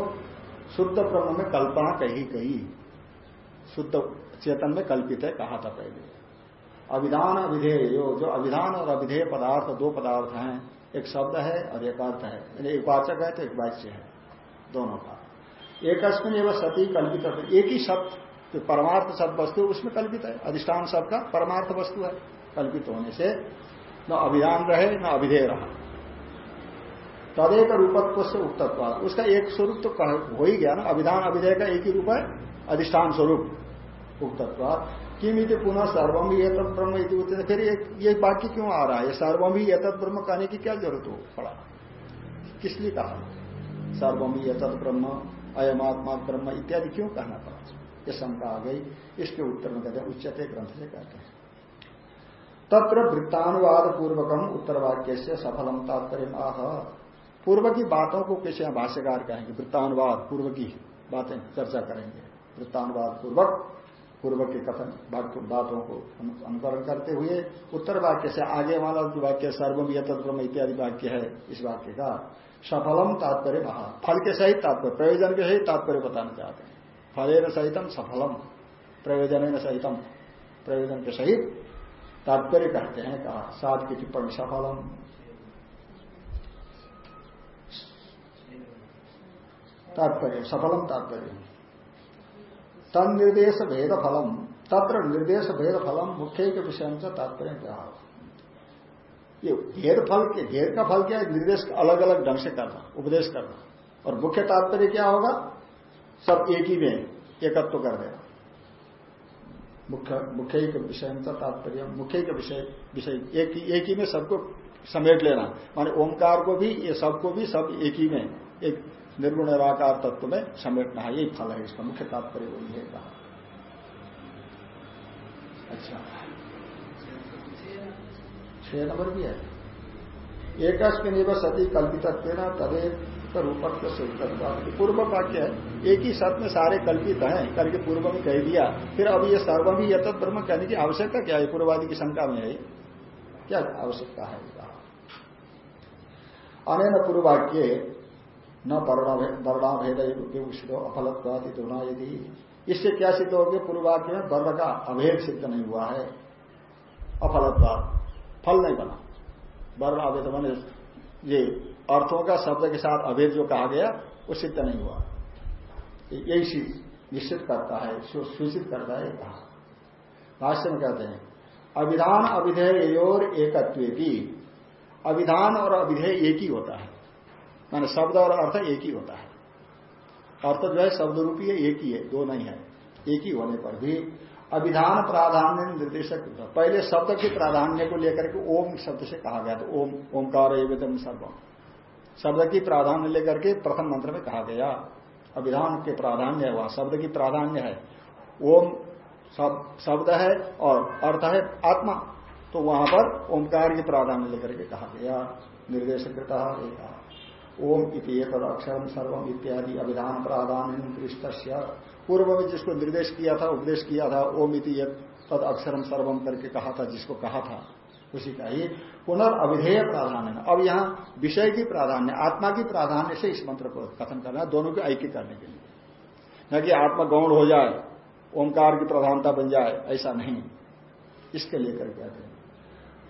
[SPEAKER 1] शुद्ध ब्रह्म में कल्पना कही गई। शुद्ध चेतन में कल्पित है, कहा था पहले। अभिधान, अभिधेय जो अभिधान और अभिधेय पदार्थ, दो पदार्थ हैं, एक शब्द है और एक अर्थ है। एक वाचक है तो एक वाच्य है, दोनों का। एकस्मिन एवं सती कल्पित एक ही शब्द परमार्थ शब्द वस्तु उसमें कल्पित है। अधिष्ठान शब्द का परमार्थ वस्तु है। कल्पित होने से न अभिधान रहे, न अभिधेय रहा। तदेक रूपत्व से उक्तत्व उसका एक स्वरूप तो हो ही गया ना, अभिधान अभिधेय का एक ही रूप है, अधिष्ठान स्वरूप उक्तत्व किम पुनः सर्वम भी एतत् ब्रह्म फिर ये वाक्य क्यों आ रहा है? सर्वम भी एतत् ब्रह्म कहने की क्या ज़रूरत हो? पड़ा किस लिए कहा? सर्वम भी एतत् ब्रह्म अयमात्मा ब्रह्म इत्यादि क्यों कहना पड़ा? ये शंका आ गई। इसके उत्तर में कहते हैं उच्चते ग्रंथ से कहते हैं? तत्र वृत्तानुवाद पूर्वकम उत्तर वाक्य से सफलम तात्पर्य आह। पूर्व की बातों को कैसे भाष्यकार कहेंगे, वृत्तानुवाद पूर्व की बातें चर्चा करेंगे। वृत्तानुवाद पूर्वक पूर्व के कथन बातों को अनुकरण करते हुए उत्तर वाक्य से आगे वाला जो वाक्य सर्वम ब्रह्म इत्यादि वाक्य है, इस वाक्य का सफलम तात्पर्य महा। फल के सहित तात्पर्य, प्रयोजन के सहित तात्पर्य बताना चाहते हैं। फलेन सहितम सफलम प्रयोजन सहितम, प्रयोजन के सहित तात्पर्य कहते हैं, कहा, सात की टिप्पणी सफलम। तात्पर्य सफलम तात्पर्य। तन निर्देश भेद फलम, तत्र निर्देश भेद फलम, मुख्य के विषय से तात्पर्य क्या ये भेद फल के, भेद का फल क्या है? निर्देश अलग अलग ढंग से करना, उपदेश करना। और मुख्य तात्पर्य क्या होगा? सब एक ही में एकत्व तो कर देना। मुख्य मुख्य के विषय का तात्पर्य मुख्य के विषय विषय, एक ही एक ही में सबको समेट लेना। माने ओंकार को भी, ये सबको भी सब एक ही में, एक निर्गुण निराकार तत्व में समेटना है, यही फल है इसका मुख्य तात्पर्य वही है कहा। अच्छा। छह नंबर भी है। एकस्मिन सती कल्पित तदेव रूपत्व से पूर्व वाक्य है? एक ही सत में सारे कल्पित हैं करके पूर्व में कह दिया। फिर अब ये सर्व भी यथ ब्रह्म कहने की आवश्यकता क्या है? पूर्ववादी की शंका में है क्या आवश्यकता है अन पूर्ववाक्य न वर्णा भेद अफलत्वादि दोना यदि। इससे क्या सिद्ध हो गया? पूर्ववाक्य में वर्ण का अभेद सिद्ध नहीं हुआ है। अफलत्वाद फल नहीं बना। वर्ण अभेद बने ये अर्थों का, शब्द के साथ अभेद जो कहा गया, वो सिद्ध नहीं हुआ। यही चीज़ निश्चित करता है सूचित करता है कहा। भाष्य में कहते हैं अभिधान अभिधेय और एकत्व की अभिधान और अभिधेय एक ही होता है। माने शब्द और अर्थ एक ही होता है। अर्थ जो है शब्द रूपी है, एक ही है, दो नहीं है, एक ही होने पर भी। अभिधान प्राधान्य निर्देशक पहले शब्द के प्राधान्य को लेकर के ओम शब्द से कहा गया तो ओम, ओंकार सर्वम। शब्द की प्राधान्य लेकर के प्रथम मंत्र में कहा गया। अभिधान के प्राधान्य है वहाँ शब्द की प्राधान्य है। ओम शब्द है और अर्थ है आत्मा। तो वहाँ पर ओंकार की प्राधान्य लेकर के कहा गया। निर्देश ओम इति एक अक्षरम सर्वम इत्यादि अभिधान प्राधान्य पूर्व में जिसको निर्देश किया था, उपदेश किया था, ओम इति तद अक्षरम सर्वम करके कहा था, जिसको कहा था। उसी का ही पुनर्अविधेय प्राधान्य अब यहाँ विषय की प्राधान्य, आत्मा की प्राधान्य से इस मंत्र को कथन करना दोनों को ऐक्य करने के लिए। न कि आत्मा गौण हो जाए, ओंकार की प्रधानता बन जाए, ऐसा नहीं। इसके लेकर कहते हैं।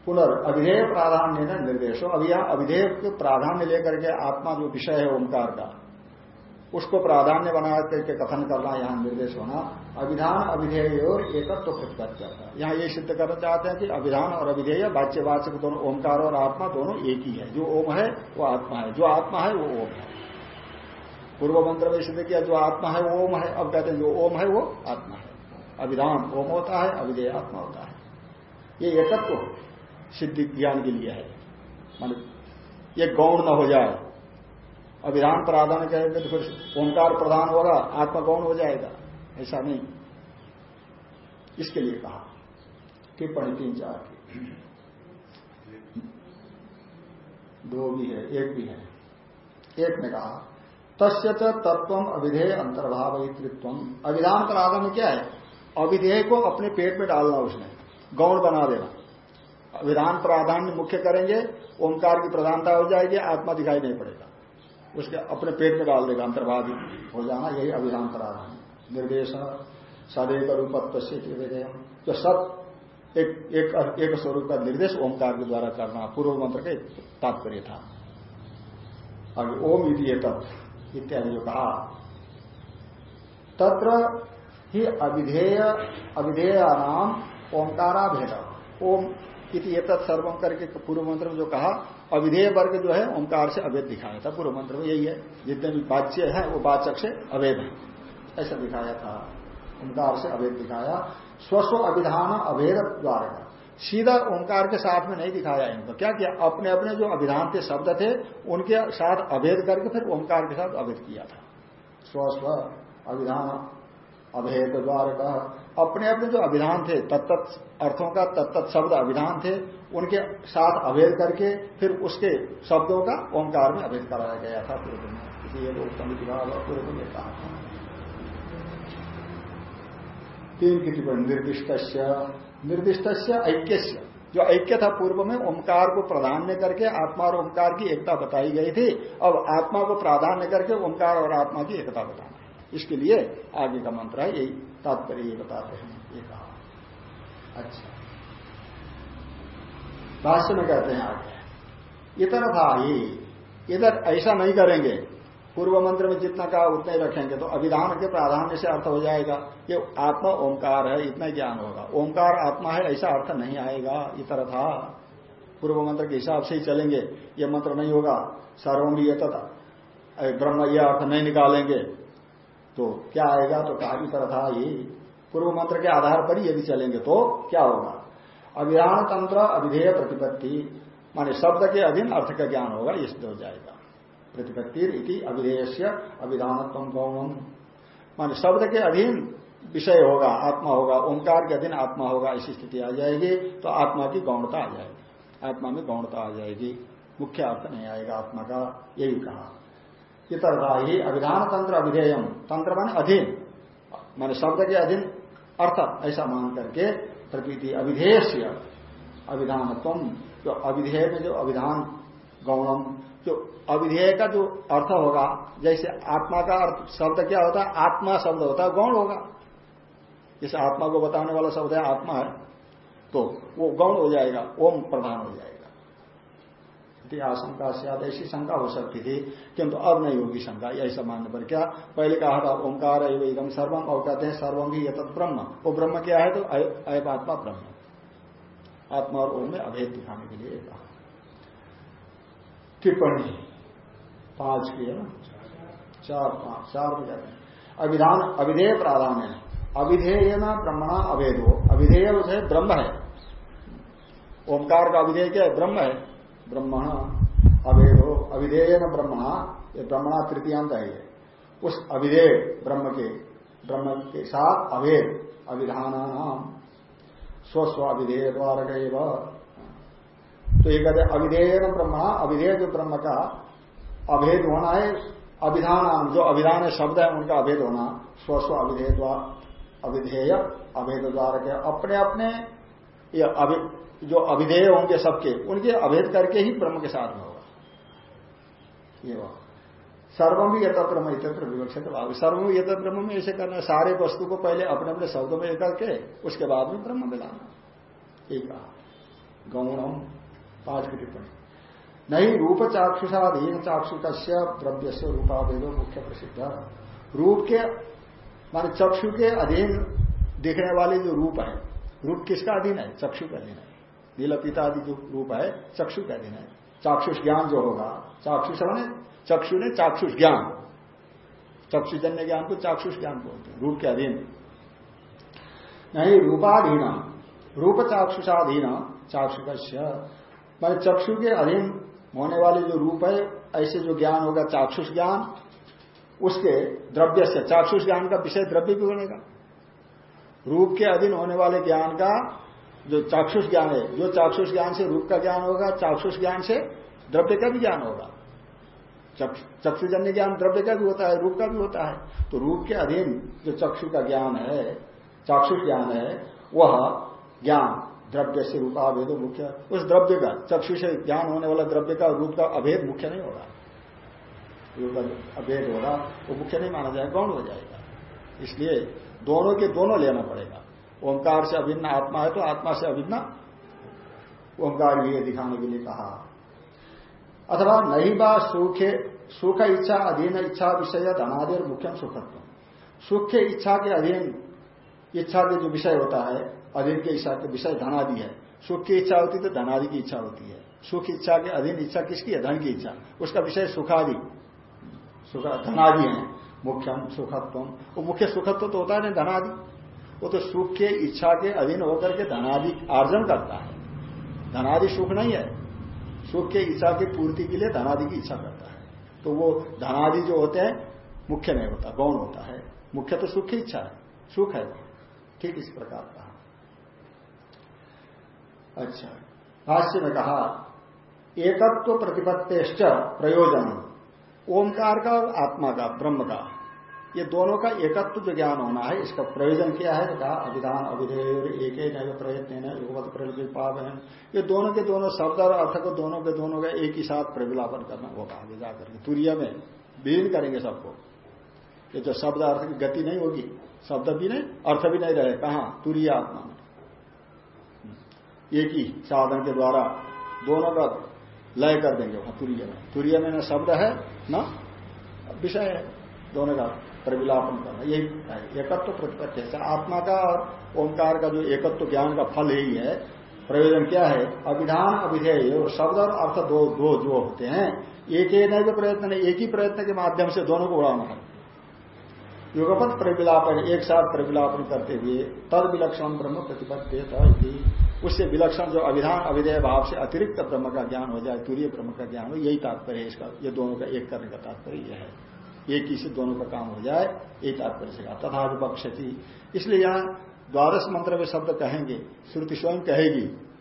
[SPEAKER 1] पुनर्अविधेय प्राधान्य निर्देश। हो अब यहाँ अविधेय प्राधान्य लेकर के आत्मा जो विषय है ओंकार का, उसको प्राधान्य बना करके कथन करना यहाँ निर्देश होना अभिधान अभिधेय और एकत्व तो करता है। यहाँ ये सिद्ध करना चाहते हैं कि अभिधान और अभिधेय वाच्यवाचक दोनों, ओंकार और आत्मा दोनों एक ही है। जो ओम है, वो आत्मा है। जो आत्मा है, वो ओम है। पूर्व मंत्र में सिद्ध किया, जो आत्मा है, वो ओम है। अब कहते हैं, जो ओम है, वो आत्मा है। अभिधान ओम होता है, अभिधेय आत्मा होता है। ये एकत्व सिद्धि ज्ञान के लिए है। मान ये गौण न हो जाए। अभिधान प्राधान कहेंगे तो फिर ओंकार प्रधान होगा, आत्मा गौण हो जाएगा। ऐसा नहीं। इसके लिए कहा। टिप्पणी तीन चार की। दो भी है, एक भी है। एक ने कहा, तस्य तत्व अभिधेय अंतर्भावित्व अभिधान प्राधान्य क्या है? अविधेय को अपने पेट में डालना उसने। गौण बना देना। अभिधान प्राधान्य मुख्य करेंगे, ओंकार की प्रधानता हो जाएगी, आत्मा दिखाई नहीं पड़ेगा। उसके अपने पेट में डाल देगा अंतर्वादी हो जाना, यही अभिधान प्राधान निर्देश सदैव रूपत्व से जो सब एक एक एक स्वरूप का निर्देश ओंकार के द्वारा करना, पूर्व मंत्र के तात्पर्य था। अभी ओम इति तत्व इत्यादि जो कहा। तत्र ही अविधेय अविधेय नाम ओंकारा भेद ओम इति सर्वम करके पूर्व मंत्र में जो कहा, अविधेय वर्ग जो है, ओंकार से अवैध दिखाया था। पूर्व मंत्र में यही है। जितने भी वाच्य है, वो वाचक से अवैध है। ऐसा दिखाया था। ओंकार से अभेद दिखाया। स्वस्व अभिधान अभेद द्वारा सीधा ओंकार के साथ में नहीं दिखाया इनको। क्या किया? अपने अपने जो अभिधान थे शब्द थे, उनके साथ अभेद करके फिर ओंकार के साथ अभेद किया था। स्वस्व अभिधान अभेद द्वारा अपने अपने जो अभिधान थे तत्त अर्थों का तत्त शब्द अभिधान थे, उनके साथ अभेद करके फिर उसके शब्दों का ओंकार में अभेद कराया गया था। पूर्व में इसलिए उत्तम विभाग पूर्व में कहा था। तीन की टिप्पणी निर्दिष्ट निर्दिष्ट ऐक्य जो ऐक्य था पूर्व में, ओंकार को प्राधान्य करके आत्मा और ओंकार की एकता बताई गई थी। अब आत्मा को प्राधान्य करके ओंकार और आत्मा की एकता बताना इसके लिए आगे का मंत्र है, यही तात्पर्य ये बताते हैं। ये कहा। अच्छा। भाष्य में कहते हैं आगे। इतर था ही इधर ऐसा नहीं करेंगे। पूर्व मंत्र में जितना कहा, उतना ही रखेंगे। तो अभिधान के प्राधान्य से अर्थ हो जाएगा ये आत्मा ओंकार है, इतना ज्ञान होगा। ओंकार आत्मा है, ऐसा अर्थ नहीं आएगा इतर था। पूर्व मंत्र के हिसाब से ही चलेंगे, ये मंत्र नहीं होगा। सर्वम ये तथा ब्रह्म यह अर्थ नहीं निकालेंगे। तो क्या आएगा? तो कहा इतर था ये। पूर्व मंत्र के आधार पर ही यदि चलेंगे तो क्या होगा? अभिधान तंत्र अभिधेय प्रतिपत्ति, माने शब्द के अधीन अर्थ का ज्ञान होगा इसलिए हो जाएगा। प्रतिपत्ति अभिधेय से अभिधानत्व गौणम मान शब्द के अधीन विषय होगा, आत्मा होगा, ओंकार के अधीन आत्मा होगा, ऐसी स्थिति आ जाएगी तो आत्मा की गौणता आ जाएगी। आत्मा में गौणता आ जाएगी। मुख्य अर्थ नहीं आएगा आत्मा का, यही कहा। इतरता ही अभिधान तंत्र अभिधेयम तंत्र माने अधीन। माने शब्द के अधीन अर्थ, ऐसा मान करके प्रतीति अभिधेय अभिधानत्व। जो अभिधेय में जो अभिधान गौणम जो अविधेय का जो अर्थ होगा, जैसे आत्मा का अर्थ, शब्द क्या होता है? आत्मा शब्द होता है, गौण होगा। जैसे आत्मा को बताने वाला शब्द है, आत्मा है तो वो गौण हो जाएगा, ओम प्रधान हो जाएगा। आशंका से ऐसी शंका हो सकती थी, किंतु अब नहीं होगी शंका ऐसा मानने पर। क्या? पहले कहा था, ओंकार एकदम सर्वम, और कहते हैं सर्वम भी यथ ब्रह्म। वो ब्रह्म क्या है तो? अयप आत्मा ब्रह्म। आत्मा और ओम में अभेद दिखाने के लिए कहा। टिप्पणी। पाँच की है ना? चार, पाँच, चार में जाते हैं। अभिधान अविधेय प्राधान्य है। अविधेय न ब्रह्मणा अभेद। हो अविधेय उसे ब्रह्म है। ओंकार का अविधेय क्या है? ब्रह्म है। ब्रह्मण अभेद। हो अविधेय न ब्रह्मणा, ये ब्रह्मणा तृतीयांत है उस अविधेय ब्रह्म के ब्रह्म के साथ अभेद। अविधान स्वस्व अविधेय द्वारा तो ये कहते अविधेय ब्रह्म अविधेय जो ब्रह्म का अभेद होना है अभिधान जो अभिधान शब्द है उनका अभेद होना स्वस्व अविधेय द्वारा अविधेय अभेद द्वारा के अपने अपने ये अभि, जो अभिधेय होंगे सबके उनके अभेद करके ही ब्रह्म के साथ में होगा। ये सर्वम भी यथा ब्रह्म इतत्र विवक्षित भाव। सर्वम यथा ब्रह्म में ऐसे करना सारे वस्तु को पहले अपने अपने शब्दों में करके उसके बाद में ब्रह्म मिलाना एक कहा। गौणम पाँच की टिप्पणी नहीं रूप चाक्षुषाधीन चाक्षुक द्रव्य से रूपाभेदो मुख्य प्रसिद्ध। रूप के, मान चक्षु के अधीन देखने वाले जो रूप है, रूप किसका अधीन है? चक्षु का अधीन है। नील पिता आदि जो रूप है, चक्षु का अधीन है। चाक्षुष ज्ञान जो होगा, चाक्षुष मैंने चक्षु ने चाक्षुष ज्ञान। चक्षुजन्य ज्ञान को चाक्षुष ज्ञान बोलते हैं, रूप के अधीन। नहीं रूपाधीन रूप चाक्षुषाधीन चाक्षुक मान चक्षु के अधीन होने वाले जो रूप है, ऐसे जो ज्ञान होगा, चाक्षुष ज्ञान, उसके द्रव्य से, चाक्षुष ज्ञान का विषय द्रव्य भी बनेगा रूप के अधीन होने वाले ज्ञान का जो चाक्षुष ज्ञान है, जो चाक्षुष ज्ञान से रूप का ज्ञान होगा, चाक्षुष ज्ञान से द्रव्य का भी ज्ञान होगा। चक्षुजन्य ज्ञान द्रव्य का भी होता है, रूप का भी होता है। तो रूप के अधीन जो चक्षु का ज्ञान है, चाक्षुष ज्ञान है, वह ज्ञान द्रव्य से रूपा अभेद मुख्य। उस द्रव्य का चक्षु से ज्ञान होने वाला द्रव्य का रूप का अभेद मुख्य नहीं होगा। रूप का अभेद होगा, वो मुख्य नहीं माना जाएगा, गौण हो जाएगा। इसलिए दोनों के दोनों लेना पड़ेगा। ओंकार से अभिन्न आत्मा है तो आत्मा से अभिन्न। ओंकार भी दिखाने के लिए कहा। अथवा नहीं बा सुखे, सुख इच्छा, अधीन इच्छा विषय, धनादेर मुख्यम सुखत्व। सुख के इच्छा के अधीन इच्छा के जो विषय होता है अधीन की इच्छा के विषय धनादि है। सुख की इच्छा होती है तो धनादि की इच्छा होती है। सुख इच्छा के अधीन इच्छा किसकी है? धन की इच्छा। उसका विषय सुखादि। सुख, धनादि है। मुख्यम सुखत्व वो मुख्य सुखत्व तो होता है नहीं धनादि। वो तो सुख के इच्छा के अधीन होकर के धनादि आर्जन करता है। धनादि सुख नहीं है। सुख के इच्छा की पूर्ति के लिए धनादि की इच्छा करता है। तो वो धनादि जो होते हैं, मुख्य नहीं होता, गौण होता है। मुख्य तो सुख की इच्छा है। सुख है। ठीक इस प्रकार का। अच्छा। भाष्य में कहा, एकत्व प्रतिपत्तेश्च प्रयोजन। ओंकार का और आत्मा का, ब्रह्म का। ये दोनों का एकत्व जो ज्ञान होना है, इसका प्रयोजन क्या है तो कहा, अभिधान अभिधेय एक नए प्रयत्न युगवत पावन ये दोनों के दोनों शब्द और अर्थ को दोनों के दोनों का एक ही साथ प्रविलापन करना होगा आगे जाकर के। तुरिया में विलीन करेंगे सबको। ये जो शब्द अर्थ की गति नहीं होगी, शब्द भी नहीं, अर्थ भी नहीं रहे। कहा? तुरीय आत्मा में। एक ही साधन के द्वारा दोनों का लय कर देंगे वहाँ तुरीय में। तुरीय में न शब्द है, न विषय है। दोनों का प्रविलापन करना, यही एकत्व प्रतिपत्ति है। आत्मा का और ओंकार का जो एकत्व ज्ञान का फल यही है, प्रयोजन क्या है? अभिधान अभिधेय और शब्द और अर्थ दो दो जो होते हैं, एक ही नहीं प्रयत्न नहीं, एक ही प्रयत्न के माध्यम से दोनों को उड़ाना है। युगपत प्रविलापन, एक साथ प्रविलापन करते हुए तद विलक्षण ब्रह्म प्रतिपत्ति उससे विलक्षण जो अभिधान, अभिधेय भाव से अतिरिक्त ब्रह्म का ज्ञान हो जाए, तुरीय ब्रह्म का ज्ञान हो, यही तात्पर्य है इसका। ये दोनों का एक करने का तात्पर्य यह है। एक ही से दोनों का काम हो जाए, यही तात्पर्य से कहा। तथा विपक्षति। इसलिए यहाँ द्वादश मंत्र में शब्द कहेंगे, श्रुति स्वयं कहेगी।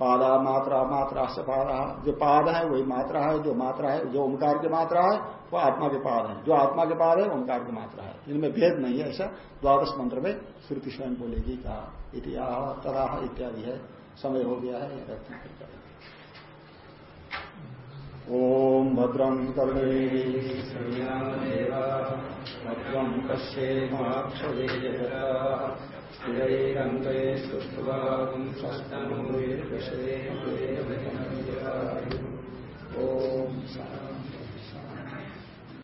[SPEAKER 1] पादा मात्रा मात्रा से पादा। जो पाद है, वही मात्रा है। जो मात्रा है, जो ओंकार की मात्रा है, वो आत्मा के पाद है। जो आत्मा के पाद है, ओंकार की मात्रा है। इनमें भेद नहीं है ऐसा। द्वादश मंत्र में श्रुति स्वयं बोलेगी, कहा इतिहा तराह इत्यादि है। समय हो गया है ओम भद्रम कर्णे स्थिरैरङ्गै सुष्ठुवागुं स्वस्तमूर्विषे ॐ